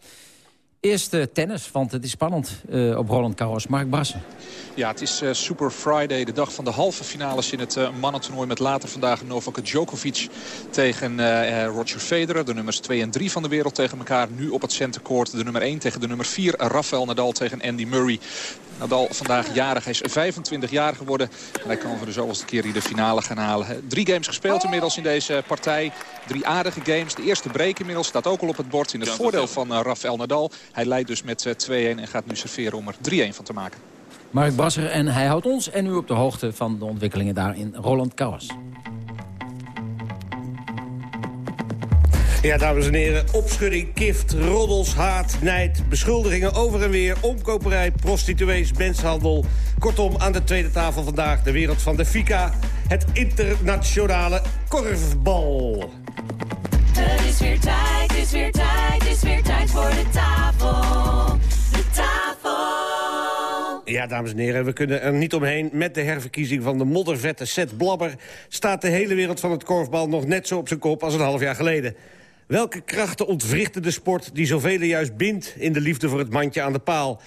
Eerste tennis, want het is spannend uh, op Roland Garros. Mark Brassen. Ja, het is uh, Super Friday, de dag van de halve finales in het uh, mannentoernooi... met later vandaag Novak Djokovic tegen Roger Federer. De nummers 2 en 3 van de wereld tegen elkaar. Nu op het centercourt de nummer 1 tegen de nummer 4. Rafael Nadal tegen Andy Murray. Nadal vandaag jarig. Hij is 25 jaar geworden. En hij kan voor de zoveelste keer hier de finale gaan halen. Drie games gespeeld inmiddels in deze partij. Drie aardige games. De eerste break inmiddels staat ook al op het bord in het voordeel van Rafael Nadal. Hij leidt dus met 2-1 en gaat nu serveren om er 3-1 van te maken. Mark Brasser en hij houdt ons en u op de hoogte van de ontwikkelingen daar in Roland Garros. Ja, dames en heren, opschudding, kift, roddels, haat, nijd... beschuldigingen over en weer, omkoperij, prostituees, menshandel. Kortom, aan de tweede tafel vandaag de wereld van de FICA... het internationale korfbal. Het is weer tijd, het is weer tijd, het is weer tijd voor de tafel. De tafel. Ja, Ja, dames en heren, we kunnen er niet omheen. Met de herverkiezing van de moddervette Seth Blabber... staat de hele wereld van het korfbal nog net zo op zijn kop als een half jaar geleden. Welke krachten ontwrichten de sport die zoveel juist bindt... in de liefde voor het mandje aan de paal?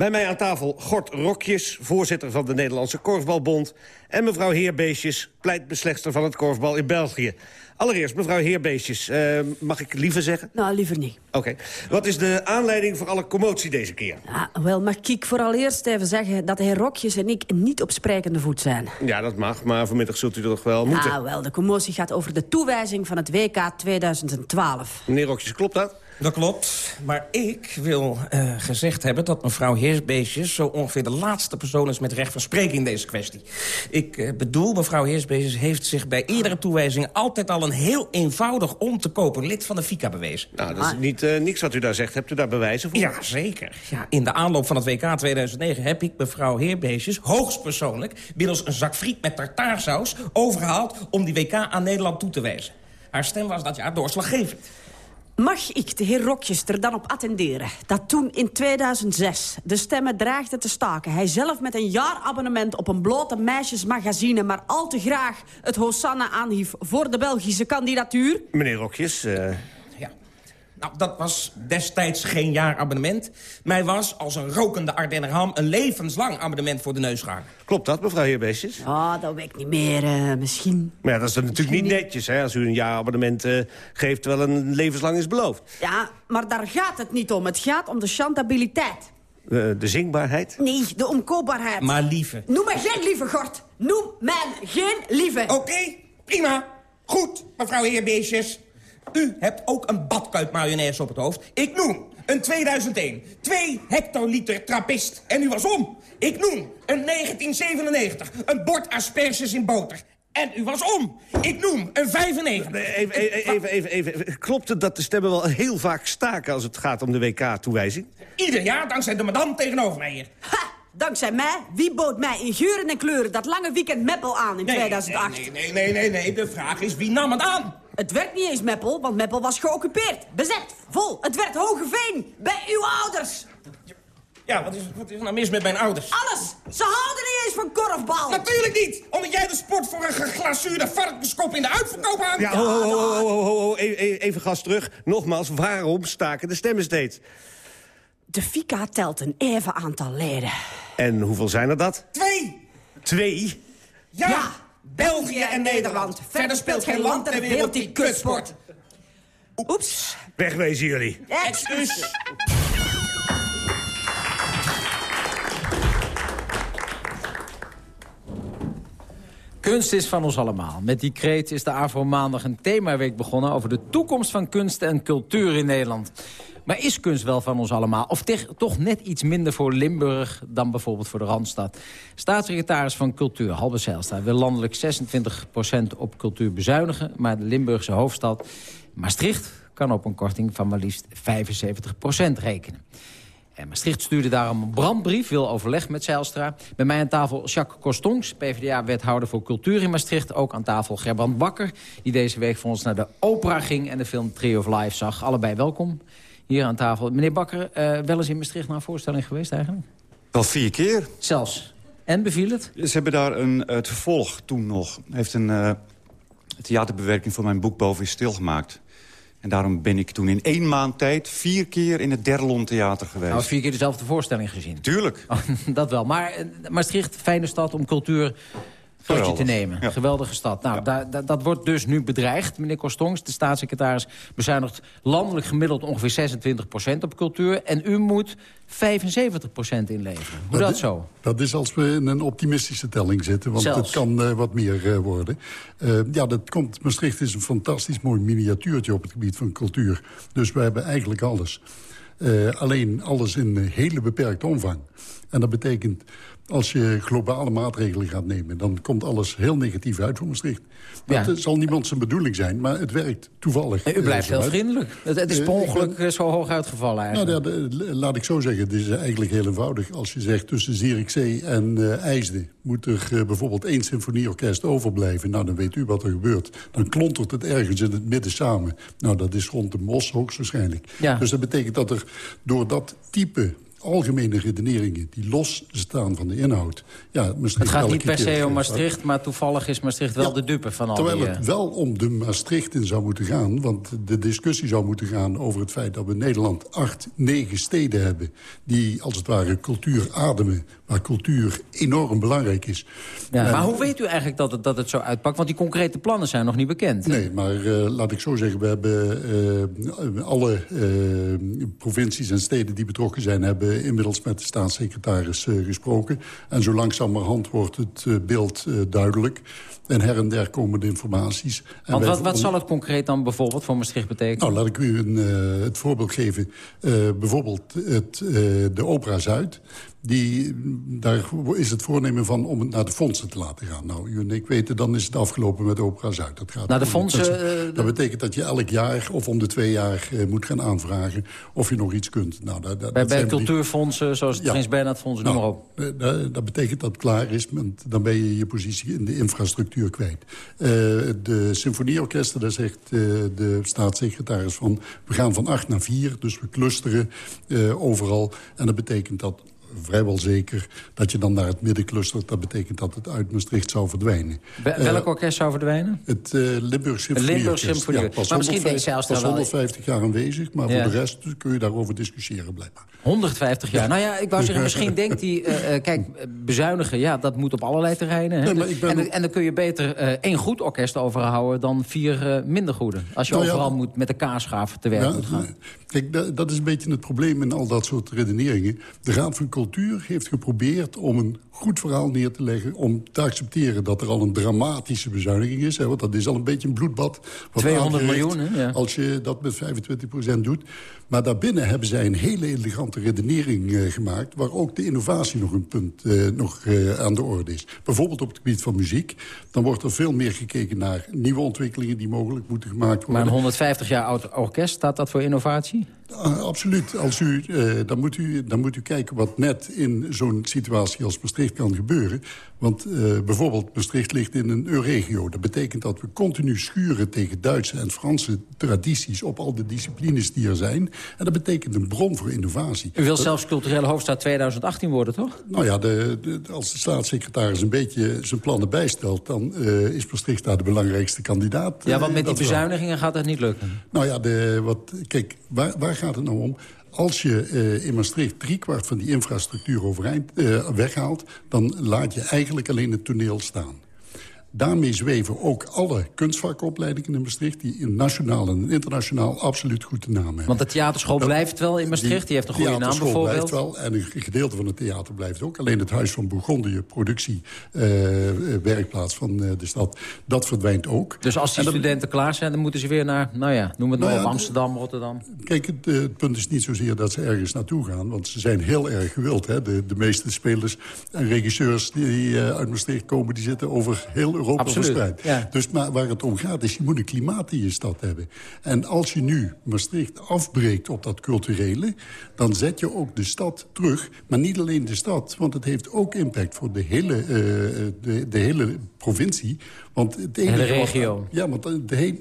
Bij mij aan tafel Gort Rokjes, voorzitter van de Nederlandse Korfbalbond... en mevrouw Heerbeestjes, pleitbeslechtster van het korfbal in België. Allereerst, mevrouw Heerbeestjes, uh, mag ik liever zeggen? Nou, liever niet. Oké. Wat is de aanleiding voor alle commotie deze keer? Ja, wel, mag ik vooraleerst even zeggen dat de heer Rokjes en ik niet op sprekende voet zijn. Ja, dat mag, maar vanmiddag zult u toch wel moeten. Ah, wel, de commotie gaat over de toewijzing van het WK 2012. Meneer Rokjes, klopt dat? Dat klopt, maar ik wil uh, gezegd hebben dat mevrouw Heersbeestjes... zo ongeveer de laatste persoon is met recht van spreken in deze kwestie. Ik uh, bedoel, mevrouw Heersbeestjes heeft zich bij eerdere toewijzingen... altijd al een heel eenvoudig om te kopen lid van de FICA bewezen. Nou, dat is niet uh, niks wat u daar zegt. Hebt u daar bewijzen voor? Ja, zeker. Ja, in de aanloop van het WK 2009 heb ik mevrouw Heerbeestjes... hoogstpersoonlijk middels een zak friet met tartaarsaus overgehaald... om die WK aan Nederland toe te wijzen. Haar stem was dat jaar doorslaggevend. Mag ik de heer Rokjes er dan op attenderen... dat toen in 2006 de stemmen dreigden te staken... hij zelf met een jaarabonnement op een blote meisjesmagazine... maar al te graag het Hosanna aanhief voor de Belgische kandidatuur? Meneer Rokjes... Uh... Nou, dat was destijds geen jaarabonnement. Mij was, als een rokende Ardennerham... een levenslang abonnement voor de neus gehangen. Klopt dat, mevrouw Heerbeestjes? Ah, oh, dat weet ik niet meer, uh, misschien. Maar ja, dat is dan natuurlijk niet netjes, hè, als u een jaarabonnement uh, geeft... terwijl een levenslang is beloofd. Ja, maar daar gaat het niet om. Het gaat om de chantabiliteit. Uh, de zingbaarheid? Nee, de omkoopbaarheid. Maar lieve. Noem mij geen lieve, Gort. Noem mij geen lieve. Oké, okay, prima. Goed, mevrouw Heerbeestjes. U hebt ook een badkuip mayonaise op het hoofd. Ik noem een 2001. 2 hectoliter trappist. En u was om. Ik noem een 1997. Een bord asperges in boter. En u was om. Ik noem een 95. Even, even, even, even, Klopt het dat de stemmen wel heel vaak staken... als het gaat om de WK-toewijzing? Ieder jaar, dankzij de madame tegenover mij hier. Ha! Dankzij mij? Wie bood mij in geuren en kleuren dat lange weekend Meppel aan in nee, 2008? Nee, nee, nee, nee, nee. De vraag is, wie nam het aan? Het werd niet eens Meppel, want Meppel was geoccupeerd. Bezet, vol. Het werd Hogeveen, bij uw ouders. Ja, wat is, wat is er nou mis met mijn ouders? Alles! Ze houden niet eens van korfbal! Natuurlijk niet! Omdat jij de sport voor een geglazuurde varkenskop in de uitverkoop aan... Ja, ho, ho, ho, ho, ho, ho. Even, even gas terug. Nogmaals, waarom staken de stemmen steeds? De FICA telt een even aantal leden. En hoeveel zijn er dat? Twee! Twee? Ja! ja. België en Nederland. Verder speelt geen land ter wereld die kutsport. Oeps. Wegwezen jullie. Excuus. Kunst is van ons allemaal. Met die kreet is de AVRO maandag een themaweek begonnen... over de toekomst van kunst en cultuur in Nederland. Maar is kunst wel van ons allemaal? Of toch net iets minder voor Limburg dan bijvoorbeeld voor de Randstad? Staatssecretaris van Cultuur, Halbe Zijlstra... wil landelijk 26% op cultuur bezuinigen... maar de Limburgse hoofdstad Maastricht kan op een korting van maar liefst 75% rekenen. En Maastricht stuurde daarom een brandbrief, wil overleg met Zijlstra. Bij mij aan tafel Jacques Kostongs, PvdA-wethouder voor cultuur in Maastricht. Ook aan tafel Gerbrand Bakker, die deze week voor ons naar de opera ging... en de film Tree of Life zag. Allebei welkom hier aan tafel. Meneer Bakker, uh, wel eens in Maastricht naar een voorstelling geweest eigenlijk? Wel vier keer. Zelfs. En beviel het? Ze hebben daar een, het vervolg toen nog. heeft een uh, theaterbewerking voor mijn boek Boven is stilgemaakt. En daarom ben ik toen in één maand tijd vier keer in het Derlon Theater geweest. Nou, vier keer dezelfde voorstelling gezien. Tuurlijk. [LAUGHS] Oh, dat wel. Maar uh, Maastricht, fijne stad om cultuur tot je te nemen. Ja. Geweldige stad. Nou, ja. da, da, dat wordt dus nu bedreigd, meneer Kostongs. De staatssecretaris bezuinigt landelijk gemiddeld ongeveer 26% op cultuur. En u moet 75% inleveren. Hoe dat, dat, zo? Dat is als we in een optimistische telling zitten. Want Zelfs. het kan uh, wat meer uh, worden. Uh, ja, dat komt. Maastricht is een fantastisch mooi miniatuurtje op het gebied van cultuur. Dus we hebben eigenlijk alles. alleen alles in hele beperkte omvang. En dat betekent als je globale maatregelen gaat nemen... dan komt alles heel negatief uit voor Maastricht. Dat ja. zal niemand zijn bedoeling zijn, maar het werkt toevallig. U blijft heel vriendelijk. Het, het is per ongeluk zo hoog uitgevallen eigenlijk. Nou, de, de, laat ik zo zeggen, het is eigenlijk heel eenvoudig. Als je zegt tussen Zierikzee en uh, IJsden... moet er uh, bijvoorbeeld één symfonieorkest overblijven. Nou, dan weet u wat er gebeurt. Dan klontert het ergens in het midden samen. Nou, dat is rond de Mos hoogstwaarschijnlijk. Ja. Dus dat betekent dat er door dat type algemene redeneringen die los staan van de inhoud. Ja, het gaat niet per se om Maastricht, maar toevallig is Maastricht wel de dupe van al terwijl die... Terwijl het wel om de Maastricht in zou moeten gaan. Want de discussie zou moeten gaan over het feit dat we in Nederland acht, negen steden hebben... die als het ware cultuur ademen, waar cultuur enorm belangrijk is. Ja, maar hoe weet u eigenlijk dat het, dat het zo uitpakt? Want die concrete plannen zijn nog niet bekend. Nee, maar uh, laat ik zo zeggen, we hebben uh, alle uh, provincies en steden die betrokken zijn... hebben inmiddels met de staatssecretaris gesproken. En zo langzamerhand wordt het beeld duidelijk. En her en der komen de informaties. En Want wat, wat zal het concreet dan bijvoorbeeld voor Maastricht betekenen? Nou, laat ik u een, het voorbeeld geven. Bijvoorbeeld het, de Opera Zuid. Die, daar is het voornemen van om het naar de fondsen te laten gaan. Nou, u en ik weten, dan is het afgelopen met Opera Zuid. Dat gaat naar de fondsen? Dat betekent dat je elk jaar of om de twee jaar moet gaan aanvragen... of je nog iets kunt. Nou, dat, dat bij bij cultuurfondsen, zoals het ja. Prins Bernhard Fonds, nou, noem maar op. Dat, dat betekent dat het klaar is. Want dan ben je je positie in de infrastructuur kwijt. Uh, de symfonieorkesten, daar zegt uh, de staatssecretaris van... we gaan van acht naar vier, dus we clusteren overal. En dat betekent dat vrijwel zeker dat je dan naar het midden clustert. Dat betekent dat het uit Maastricht zou verdwijnen. welk orkest zou verdwijnen? Het uh, Limburg Symfonieorkest. Ja, pas maar misschien ben je zelfs pas 150 jaar aanwezig, maar ja. voor de rest kun je daarover discussiëren blijkbaar. 150 jaar. Nou ja, ik wou zeggen, misschien denkt hij... [LAUGHS] Uh, kijk, bezuinigen, ja, dat moet op allerlei terreinen. Hè? Nee, en, en, dan kun je beter één goed orkest overhouden... dan vier minder goede. Als je nou overal moet met de kaasschaaf te werk moet gaan. Kijk, dat, dat is een beetje het probleem in al dat soort redeneringen. De Raad van Cultuur heeft geprobeerd om een goed verhaal neer te leggen... om te accepteren dat er al een dramatische bezuiniging is. Hè, want dat is al een beetje een bloedbad. 200 miljoen, hè? Ja. Als je dat met 25% doet. Maar daarbinnen hebben zij een hele elegante redenering uh, gemaakt... waar ook de innovatie nog een punt uh, nog, uh, aan de orde is. Bijvoorbeeld op het gebied van muziek. Dan wordt er veel meer gekeken naar nieuwe ontwikkelingen... die mogelijk moeten gemaakt worden. Maar een 150 jaar oud orkest, staat dat voor innovatie? Uh, absoluut. Als u, uh, dan, moet u, dan moet u kijken wat net in zo'n situatie als Maastricht kan gebeuren. Want uh, bijvoorbeeld Maastricht ligt in een euregio. Dat betekent dat we continu schuren tegen Duitse en Franse tradities... op al de disciplines die er zijn. En dat betekent een bron voor innovatie. U wilt dat, zelfs culturele hoofdstad 2018 worden, toch? Nou ja, de, de, als de staatssecretaris een beetje zijn plannen bijstelt... dan is Maastricht daar de belangrijkste kandidaat. Ja, want met die bezuinigingen gaat dat niet lukken. Nou ja, de, wat, kijk, waar, waar gaat het nou om? Als je uh, in Maastricht driekwart van die infrastructuur overeind, uh, weghaalt... dan laat je eigenlijk alleen het toneel staan. Daarmee zweven ook alle kunstvakopleidingen in Maastricht... die in nationaal en internationaal absoluut goed de naam hebben. Want de theaterschool dat, blijft wel in Maastricht? Die, heeft een goede naam bijvoorbeeld? blijft wel en een gedeelte van het theater blijft ook. Alleen het Huis van Bourgondië, productie, uh, werkplaats van uh, de stad... dat verdwijnt ook. Dus als die studenten klaar zijn, dan moeten ze weer naar... nou ja, noem het nou, nou ja, Amsterdam, Rotterdam. Kijk, het, het, punt is niet zozeer dat ze ergens naartoe gaan... want ze zijn heel erg gewild. Hè? De, de meeste spelers en regisseurs die uit Maastricht komen... die zitten over heel Europa verspreid. Ja. Dus maar waar het om gaat is, je moet een klimaat in je stad hebben. En als je nu Maastricht afbreekt op dat culturele... dan zet je ook de stad terug. Maar niet alleen de stad, want het heeft ook impact voor de hele, uh, de, de hele provincie. Want het enige de regio. Wat, ja, want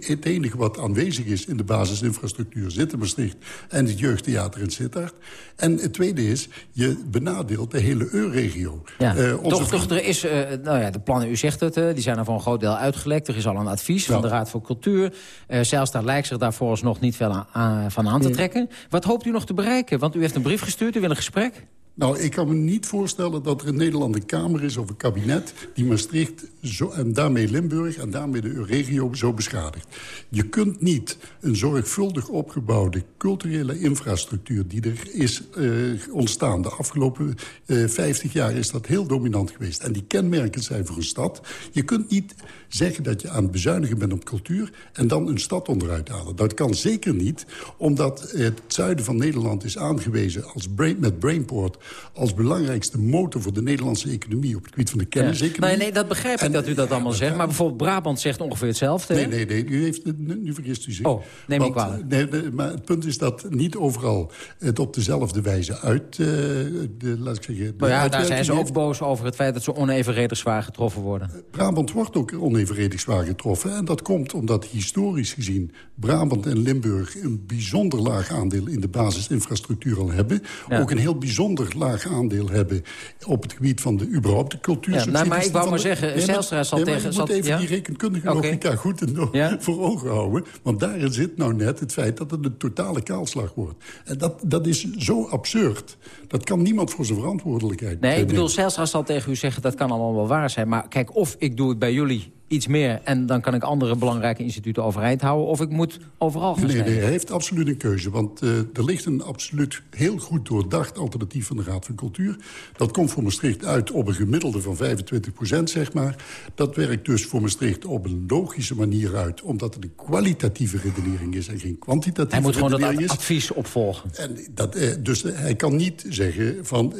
het enige wat aanwezig is in de basisinfrastructuur... zit in Maastricht en het jeugdtheater in Sittard. En het tweede is, je benadeelt de hele EU-regio. Ja, uh, toch, toch, er is, uh, nou ja, de plannen, u zegt het, uh, die zijn er voor een groot deel uitgelekt. Er is al een advies van de Raad voor Cultuur. zelfs daar lijkt zich daarvoor nog niet veel aan, van aan te trekken. Wat hoopt u nog te bereiken? Want u heeft een brief gestuurd, u wil een gesprek? Nou, ik kan me niet voorstellen dat er in Nederland een Kamer is of een kabinet... die Maastricht zo, en daarmee Limburg en daarmee de regio zo beschadigt. Je kunt niet een zorgvuldig opgebouwde culturele infrastructuur... die er is uh, ontstaan de afgelopen uh, 50 jaar is dat heel dominant geweest. En die kenmerken zijn voor een stad. Je kunt niet zeggen dat je aan het bezuinigen bent op cultuur... en dan een stad onderuit halen. Dat kan zeker niet, omdat het zuiden van Nederland is aangewezen... als met Brainport als belangrijkste motor voor de Nederlandse economie... op het gebied van de kenniseconomie. Nee, nee, dat begrijp ik dat u dat allemaal zegt. Maar bijvoorbeeld Brabant zegt ongeveer hetzelfde. Nee, nee, nee, u, heeft, nu vergist u zich. Oh, neem ik kwalijk. Nee, maar het punt is dat niet overal het op dezelfde wijze uit... Uh, de, laat ik zeggen... Maar ja, daar zijn ze ook boos over het feit dat ze onevenredig zwaar getroffen worden. Brabant wordt ook onevenredig zwaar getroffen. En dat komt omdat historisch gezien Brabant en Limburg... een bijzonder laag aandeel in de basisinfrastructuur al hebben. Ook een heel bijzonder laag aandeel hebben op het gebied van de überhaupt de cultuur. Ja, nou, maar ik wou maar zeggen, nee, Zijlstra zal tegen... Je moet even die rekenkundige okay. logica goed [LAUGHS] voor ogen houden. Want daarin zit nou net het feit dat het een totale kaalslag wordt. En dat, dat is zo absurd. Dat kan niemand voor zijn verantwoordelijkheid Nee, ik bedoel, Zijlstra zal tegen u zeggen... dat kan allemaal wel waar zijn. Maar kijk, of ik doe het bij jullie iets meer... en dan kan ik andere belangrijke instituten overeind houden... of ik moet overal gaan Nee, nee hij heeft absoluut een keuze. Want uh, er ligt een absoluut heel goed doordacht alternatief van de Raad van Cultuur. Dat komt voor Maastricht uit op een gemiddelde van 25 procent, zeg maar. Dat werkt dus voor Maastricht op een logische manier uit... omdat het een kwalitatieve redenering is en geen kwantitatieve Hij moet gewoon dat is. advies opvolgen. En dat, uh, dus uh, hij kan niet zeggen van...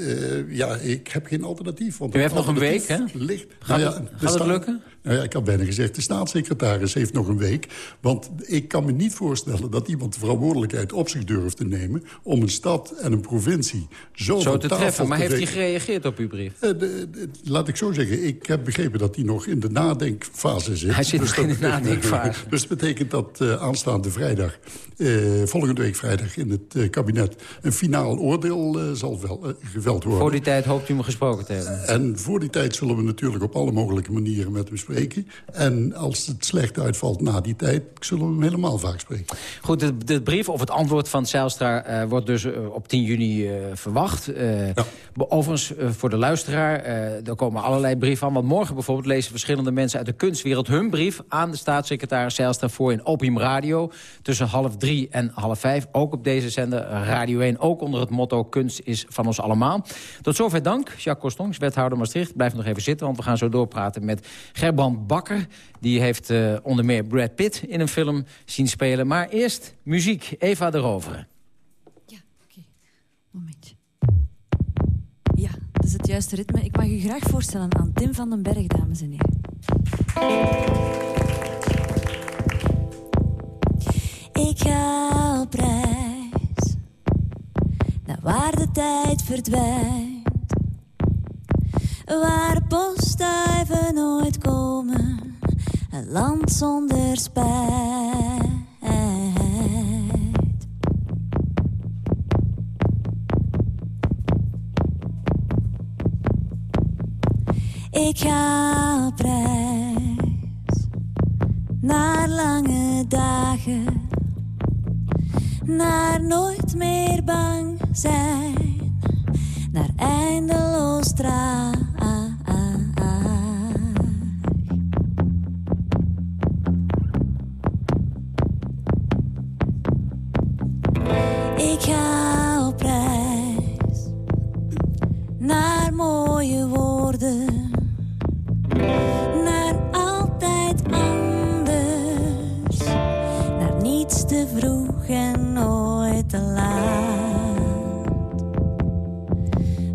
ja, ik heb geen alternatief. Want U heeft nog een week, hè? Ligt, gaat, nou ja, het, gaat het lukken? Nou ja, ik had bijna gezegd, de staatssecretaris heeft nog een week. Want ik kan me niet voorstellen dat iemand de verantwoordelijkheid op zich durft te nemen... om een stad en een provincie zo, zo te treffen. Maar heeft hij gereageerd op uw brief? Uh, de, de, laat ik zo zeggen, ik heb begrepen dat hij nog in de nadenkfase zit. Hij zit dus in de [LAUGHS] nadenkfase. Dus dat betekent dat uh, aanstaande vrijdag, uh, volgende week vrijdag... in het kabinet een finaal oordeel zal wel, geveld worden. Voor die tijd hoopt u me gesproken te hebben? En voor die tijd zullen we natuurlijk op alle mogelijke manieren met hem spreken en als het slecht uitvalt na die tijd, zullen we hem helemaal vaak spreken. Goed, de, de brief of het antwoord van Zijlstra uh, wordt dus uh, op 10 juni uh, verwacht. Ja. Overigens, voor de luisteraar, er komen allerlei brieven aan. Want morgen bijvoorbeeld lezen verschillende mensen uit de kunstwereld... hun brief aan de staatssecretaris Zijlstra voor in Opium Radio... tussen half drie en half vijf. Ook op deze zender Radio 1, ook onder het motto... kunst is van ons allemaal. Tot zover dank, Jacques Kostongs, wethouder Maastricht. Blijf nog even zitten, want we gaan zo doorpraten met Gerbrand Bakker. Die heeft uh, onder meer Brad Pitt in een film zien spelen. Maar eerst muziek. Eva de Roveren. Ja, oké. Okay. Momentje. Ja, dat is het juiste ritme. Ik mag u graag voorstellen aan Tim van den Berg, dames en heren. Ik ga op reis naar waar de tijd verdwijnt waar postduiven nooit komen, een land zonder spijt. Ik ga op reis naar lange dagen, naar nooit meer bang zijn, naar eindeloos straat. Ik ga op reis naar mooie woorden, naar altijd anders, naar niets te vroeg en nooit te laat.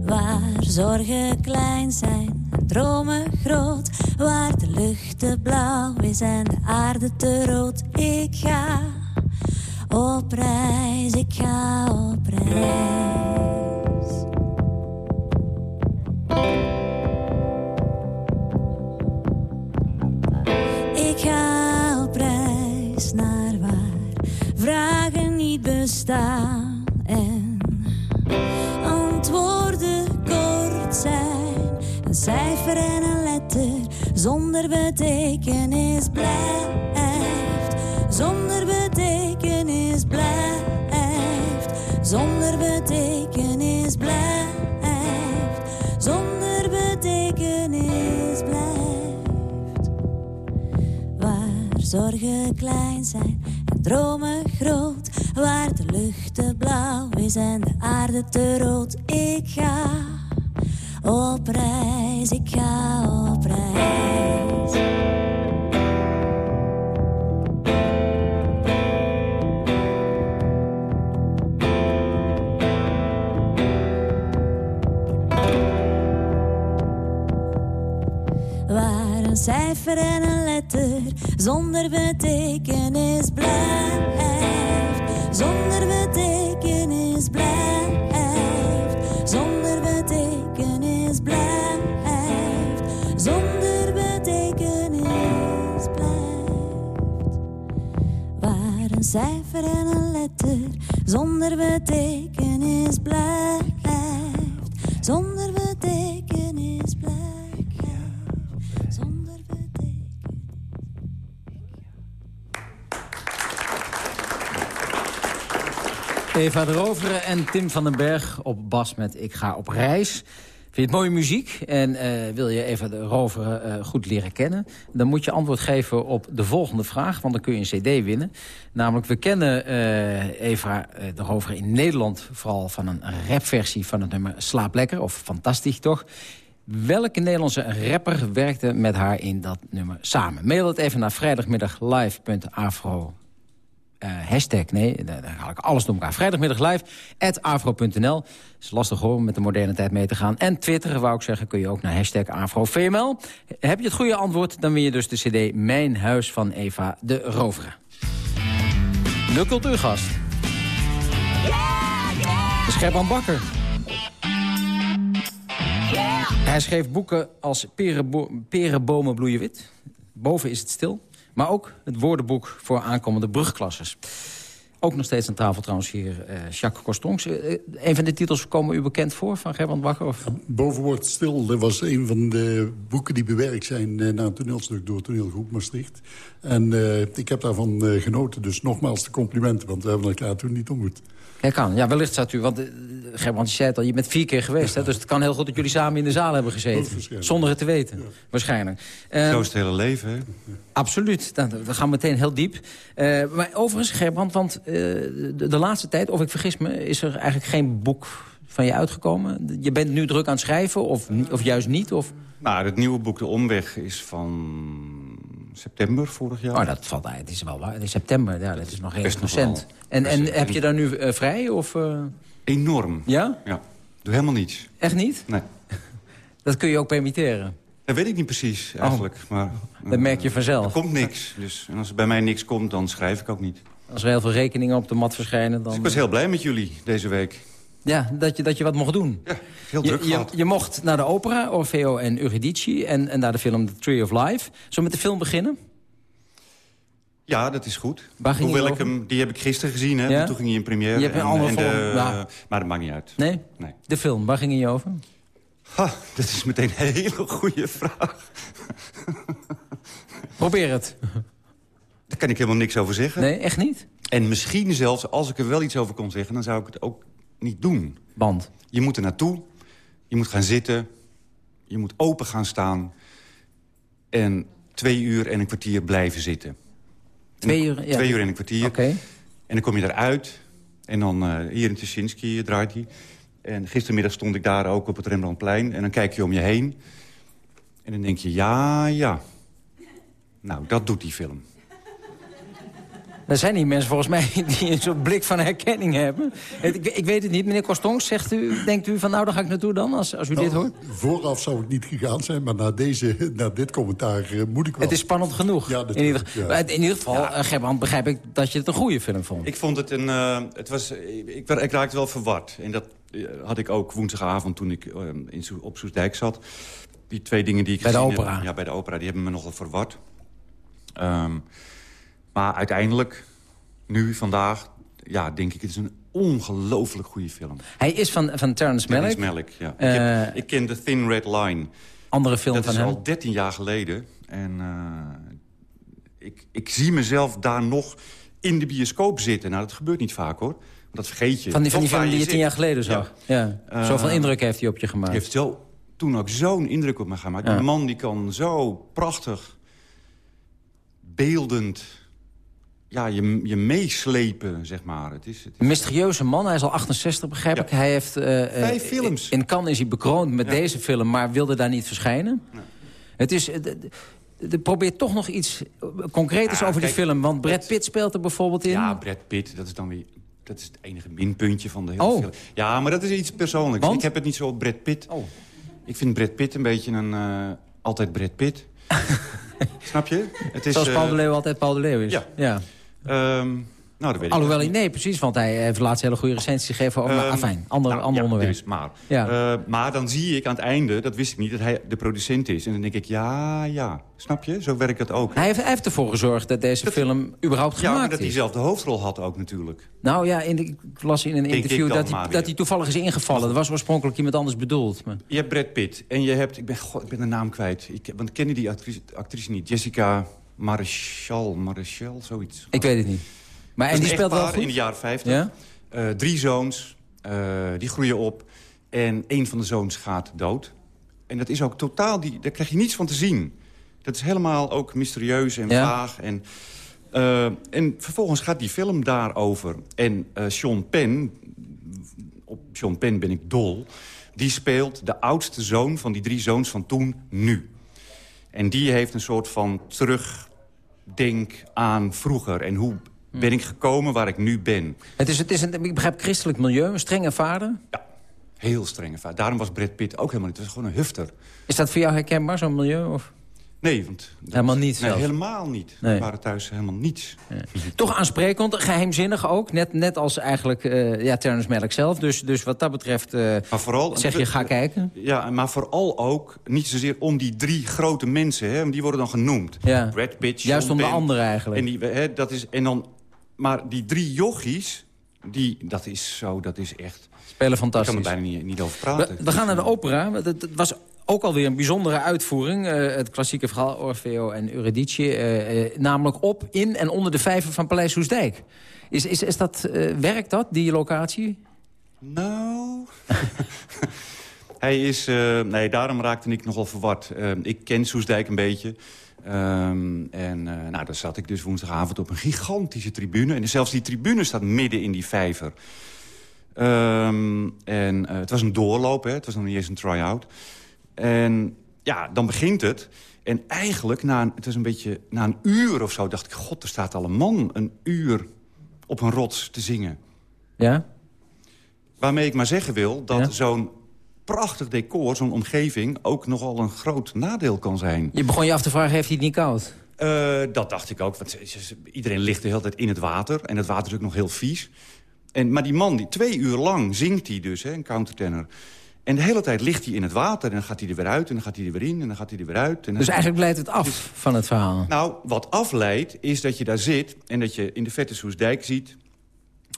Waar zorgen klein zijn en dromen groot, waar de lucht te blauw is en de aarde te cijfer en een letter zonder betekenis blijft. Zonder betekenis blijft. Zonder Eva de Roveren en Tim van den Berg op bas met Ik ga op reis. Vind je het mooie muziek en eh, wil je Eva de Roveren eh, goed leren kennen... dan moet je antwoord geven op de volgende vraag, want dan kun je een cd winnen. Namelijk, we kennen eh, Eva de Roveren in Nederland... vooral van een rapversie van het nummer Slaap Lekker, of Fantastisch toch... Welke Nederlandse rapper werkte met haar in dat nummer samen? Mail het even naar vrijdagmiddaglive.afro uh, hashtag, nee, daar, haal ik alles door elkaar. Vrijdagmiddag live, at afro.nl. is lastig hoor, om met de moderne tijd mee te gaan. En Twitter, wou ik zeggen, kun je ook naar hashtag AfroVML. Heb je het goede antwoord, dan win je dus de cd Mijn Huis van Eva de Rovere. De cultuurgast. De Scherpan Bakker. Hij schreef boeken als Perenbo Perenbomen bloeien wit. Boven is het stil. Maar ook het woordenboek voor aankomende brugklasses. Ook nog steeds aan tafel trouwens hier uh, Jacques Costongs. Uh, een van de titels komen u bekend voor van Gerbrand Bakker? Of? Ja, Boven wordt stil. Dat was een van de boeken die bewerkt zijn uh, naar een toneelstuk door toneelgroep Maastricht. En ik heb daarvan genoten. Dus nogmaals de complimenten, want we hebben elkaar toen niet ontmoet. Ja, kan. Ja, wellicht zat u, want uh, Gerbrand, je zei het al, je bent vier keer geweest. Hè? Dus het kan heel goed dat jullie samen in de zaal hebben gezeten. Zonder het te weten, ja. waarschijnlijk. Uh, Zo is het hele leven, hè? Absoluut. Nou, we gaan meteen heel diep. Uh, maar overigens, Gerbrand, want de, de, laatste tijd, of ik vergis me... is er eigenlijk geen boek van je uitgekomen? Je bent nu druk aan het schrijven, of, of juist niet? Of... Nou, het nieuwe boek De Omweg is van september vorig jaar. Oh, dat valt uit. Het is wel waar. Is september, ja, dat is nog heel recent. En, en heb je daar nu uh, vrij? Of, uh... Enorm. Ja? Ja. Doe helemaal niets. Echt niet? Nee. [LAUGHS] dat kun je ook permitteren? Dat weet ik niet precies, eigenlijk. Oh. Maar, uh, dat merk je vanzelf. Er komt niks. Dus, en als er bij mij niks komt, dan schrijf ik ook niet. Als er heel veel rekeningen op de mat verschijnen, dan... Dus ik was heel blij met jullie deze week. Ja, dat je, dat je wat mocht doen. Ja, heel druk je, je, je, mocht naar de opera, Orfeo en Eurydice... En, en naar de film The Tree of Life. Zullen we met de film beginnen? Ja, dat is goed. Waar ging Hoewel ik hem, die heb ik gisteren gezien, hè? Ja? toen ging hij in première. Je hebt een en, andere en vorm, de, ja. Maar dat maakt niet uit. Nee? nee? De film, waar ging hij over? Ha, dat is meteen een hele goede vraag. Probeer het. Daar kan ik helemaal niks over zeggen. Nee, echt niet? En misschien zelfs, als ik er wel iets over kon zeggen... dan zou ik het ook niet doen. Want? Je moet er naartoe, je moet gaan zitten... je moet open gaan staan... en twee uur en een kwartier blijven zitten. Twee uur, ja. Twee uur en een kwartier. Oké. Okay. En dan kom je eruit. En dan uh, hier in Tuschinski draait hij. En gistermiddag stond ik daar ook op het Rembrandtplein. En dan kijk je om je heen. En dan denk je, ja, ja. Nou, dat doet die film. Er zijn die mensen volgens mij [LAUGHS] die een soort blik van herkenning hebben. Ik, ik weet het niet. Meneer Kostons, zegt u, denkt u van nou, daar ga ik naartoe dan, als, als u nou, dit hoort? Vooraf zou ik niet gegaan zijn, maar na, deze, na dit commentaar uh, moet ik wel. Het is spannend genoeg. Ja, in, ieder, ja. in ieder geval, ja. uh, Gerbrand, begrijp ik dat je het een goede film vond. Ik vond het een... Uh, het was, ik, ik raakte wel verward. En dat had ik ook woensdagavond toen ik in, op Soesdijk zat. Die twee dingen die ik Bij de gezien opera? Heb, ja, bij de opera. Die hebben me nogal verward. Um, maar uiteindelijk nu, vandaag, ja, denk ik, het is een ongelooflijk goede film. Hij is van, van Terrence Malick. Terrence Malick, ja. Uh, ik, heb, ik, ken The Thin Red Line. Andere film dat van hem? Dat is al 13 jaar geleden. En uh, ik, ik zie mezelf daar nog in de bioscoop zitten. Nou, dat gebeurt niet vaak, hoor. Want dat vergeet je. Van die, van die film die je tien jaar geleden zag? Ja. ja. Uh, Zoveel indruk heeft hij op je gemaakt? heeft zo, toen ook zo'n indruk op me gemaakt. Ja. Die man die kan zo prachtig, beeldend ja, je, je meeslepen, zeg maar. Het is, het is... Een mysterieuze man, hij is al 68, begrijp ja. ik. Hij heeft, uh, Vijf films. In Cannes is hij bekroond met ja. deze film, maar wilde daar niet verschijnen. Nee. Het is... Er probeert toch nog iets concreters ja, over kijk, die film. Want Brad Pitt speelt er bijvoorbeeld in. Ja, Brad Pitt, dat is dan weer... Dat is het enige minpuntje van de hele oh. film. Ja, maar dat is iets persoonlijks. Want? Ik heb het niet zo op Brad Pitt. Oh. Ik vind Brad Pitt een beetje een... Uh, altijd Brad Pitt. [LAUGHS] Snap je? Het is, Zoals Paul de eh, Leeuw altijd Paul de Leeuw is. Ja. ja. Ehm, nou, dat weet ik Alhoewel, niet. nee, precies, want hij heeft laatst hele goede recensies gegeven over... Ehm, afijn, ander, nou, ander ja, onderwerp. dus, maar. Ja. Eh, maar dan zie ik aan het einde, dat wist ik niet, dat hij de producent is. En dan denk ik, ja, ja. Snap je? Zo werkt het ook. Hij heeft, hij heeft ervoor gezorgd dat deze film überhaupt ja, maar gemaakt dat hij is. zelf de hoofdrol had ook natuurlijk. Nou ja, in de, ik las in een Denk interview ik dat hij, dat hij toevallig is ingevallen. Dat was oorspronkelijk iemand anders bedoeld. Maar... Je hebt Brad Pitt en je hebt... Ik ben, god, ik ben de naam kwijt. Ik, want ik ken die actrice, actrice niet. Jessica Marichal, Marichal, zoiets. Ik weet het niet. Maar, en die speelt wel goed? in de jaren 50. Ja? Eh, drie zoons, eh, die groeien op. En een van de zoons gaat dood. En dat is ook totaal... Die, daar krijg je niets van te zien. Dat is helemaal ook mysterieus en Ja. vaag. En, eh, en vervolgens gaat die film daarover. En Sean Penn... Op Sean Penn ben ik dol. Die speelt de oudste zoon van die drie zoons van toen nu. En die heeft een soort van terugdenk aan vroeger. En hoe ben ik gekomen waar ik nu ben. Het is, het is een, ik begrijp, christelijk milieu, een strenge vader. Heel strenge vader. Daarom was Brad Pitt ook helemaal niet. Het was gewoon een hufter. Is dat voor jou herkenbaar, zo'n milieu? Of? Nee, want... dat- Helemaal niet Nee, zelfs? helemaal niet. Nee. We waren thuis helemaal niets. Toch aansprekend, geheimzinnig ook. Net, net als eigenlijk eh ja, Terrence Malick zelf. Dus, dus wat dat betreft eh, Maar vooral, zeg je, ga kijken. Ja, maar vooral ook niet zozeer om die drie grote mensen. Hè, die worden dan genoemd. Ja. Brad Pitt, Juist om de anderen eigenlijk. En, die, hè, dat is, en dan, maar die drie jochies, die, dat is zo, dat is echt... Spelen fantastisch. Ik kan er bijna niet, niet over praten. We, we gaan naar de opera. Het was ook alweer een bijzondere uitvoering. eh, het klassieke verhaal Orfeo en Eurydice. eh, eh, namelijk op, in en onder de vijver van Paleis Hoesdijk. Is, is, is dat, werkt dat, die locatie? Nou... [LAUGHS] Hij is... nee, daarom raakte ik nogal verward. Ik ken Soesdijk een beetje. Ehm, en nou, daar zat ik dus woensdagavond op een gigantische tribune. En zelfs die tribune staat midden in die vijver. Ehm, en het was een doorloop, hè. het was nog niet eens een try-out. En ja, dan begint het. En eigenlijk, na een, het was een beetje, na een uur of zo, dacht ik... god, er staat al een man een uur op een rots te zingen. Ja? Waarmee ik maar zeggen wil dat zo'n prachtig decor, zo'n omgeving... ook nogal een groot nadeel kan zijn. Je begon je af te vragen, heeft hij het niet koud? Eh, dat dacht ik ook. Want iedereen ligt de hele tijd in het water. En het water is ook nog heel vies. En, maar die man, die, twee uur lang zingt hij dus, hè, een countertenor. En de hele tijd ligt hij in het water. En dan gaat hij er weer uit, en dan gaat hij er weer in, en dan gaat hij er weer uit. En Dus eigenlijk leidt het af van het verhaal. Nou, wat afleidt, is dat je daar zit... en dat je in de vette Soesdijk ziet...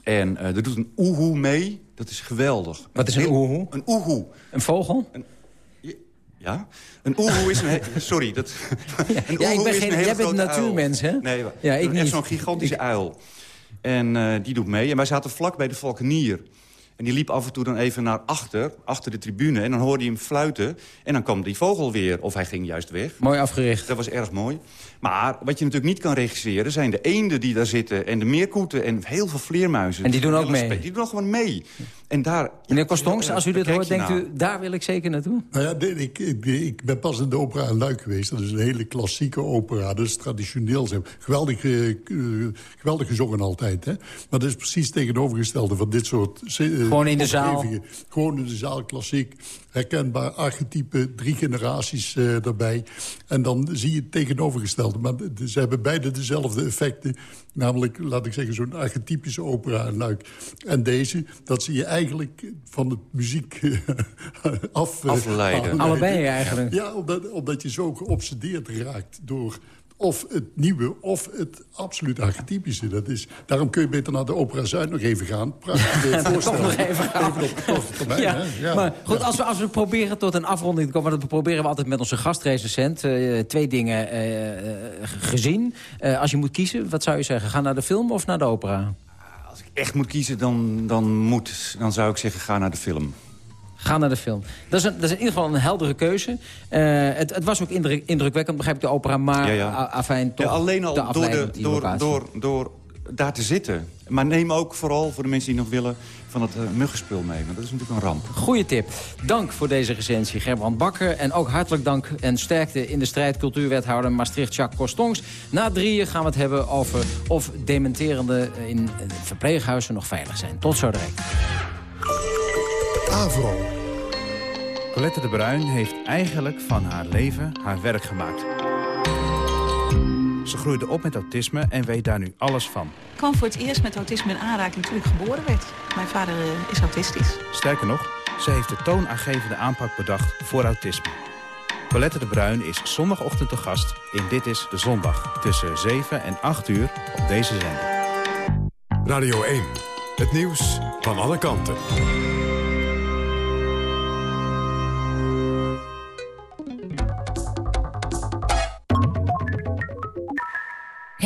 en eh er doet een oehoe mee. Dat is geweldig. Wat is een oehoe? Een oehoe. Een vogel? Ja? Een oehoe is een... [LAUGHS] Sorry, dat... [LAUGHS] een Ja, ik oehoe ben geen- een jij bent een natuurmens, hè? Nee, Ja, ik echt zo'n gigantische uil. En eh, die doet mee. En wij zaten vlak bij de Valkenier. En die liep af en toe dan even naar achter, achter de tribune. En dan hoorde hij hem fluiten. En dan kwam die vogel weer. Of hij ging juist weg. Mooi afgericht. Dat was erg mooi. Maar wat je natuurlijk niet kan regisseren... zijn de eenden die daar zitten. En de meerkoeten en heel veel vleermuizen. En die doen ook mee? Die doen ook gewoon mee. En daar... Meneer Kostongs, als u dit hoort, denkt u... daar wil ik zeker naartoe? Nou ja, ik, ik, ik ben pas in de opera in Luik geweest. Dat is een hele klassieke opera. Dat is traditioneel. Ze hebben Geweldig, eh, eh, geweldig gezongen altijd. Hè? Maar dat is precies het tegenovergestelde van dit soort... eh, Gewoon in de zaal. Gewoon in de zaal, klassiek. Herkenbaar, archetype, drie generaties eh daarbij. En dan zie je het tegenovergestelde. Maar de- ze hebben beide dezelfde effecten. Namelijk, laat ik zeggen, zo'n archetypische opera Luik. En deze, dat zie je eigenlijk van het muziek [LAUGHS] af, eh, Afleiden. Allebei eigenlijk. Ja, omdat, omdat je zo geobsedeerd raakt door of het nieuwe of het absoluut archetypische. Dat is, daarom kun je beter naar de Opera Zuid nog even gaan. Prachtig Toch voorstellen. nog even gaan. termijn, Ja? Ja. maar goed, als we, als we proberen tot een afronding te komen... want dat proberen we altijd met onze gastrecensent. eh, twee dingen eh, eh, gezien. Eh, als je moet kiezen, wat zou je zeggen? Ga naar de film of naar de opera? echt moet kiezen, dan, dan, moet, dan zou ik zeggen, ga naar de film. Ga naar de film. Dat is, een, dat is in ieder geval een heldere keuze. Eh, het, het was ook indruk, indrukwekkend, begrijp ik, de opera. Maar Ja, ja. a- afijn, toch Ja, alleen al te door, de, die door, door, door daar te zitten. Maar neem ook vooral, voor de mensen die nog willen, van het uh, muggenspul mee. Want dat is natuurlijk een ramp. Goeie tip. Dank voor deze recensie, Gerbrand Bakker. En ook hartelijk dank en sterkte in de strijd cultuurwethouder Maastricht-Jacques Kostongs. Na drieën gaan we het hebben over of dementerende in verpleeghuizen nog veilig zijn. Tot zo direct. Avro. Colette de Bruin heeft eigenlijk van haar leven haar werk gemaakt. Ze groeide op met autisme en weet daar nu alles van. Ik kwam voor het eerst met autisme in aanraking toen ik geboren werd. Mijn vader eh, is autistisch. Sterker nog, ze heeft de toonaangevende aanpak bedacht voor autisme. Colette de Bruin is zondagochtend te gast in Dit is de Zondag. Tussen 7 en 8 uur op deze zender. Radio 1. Het nieuws van alle kanten.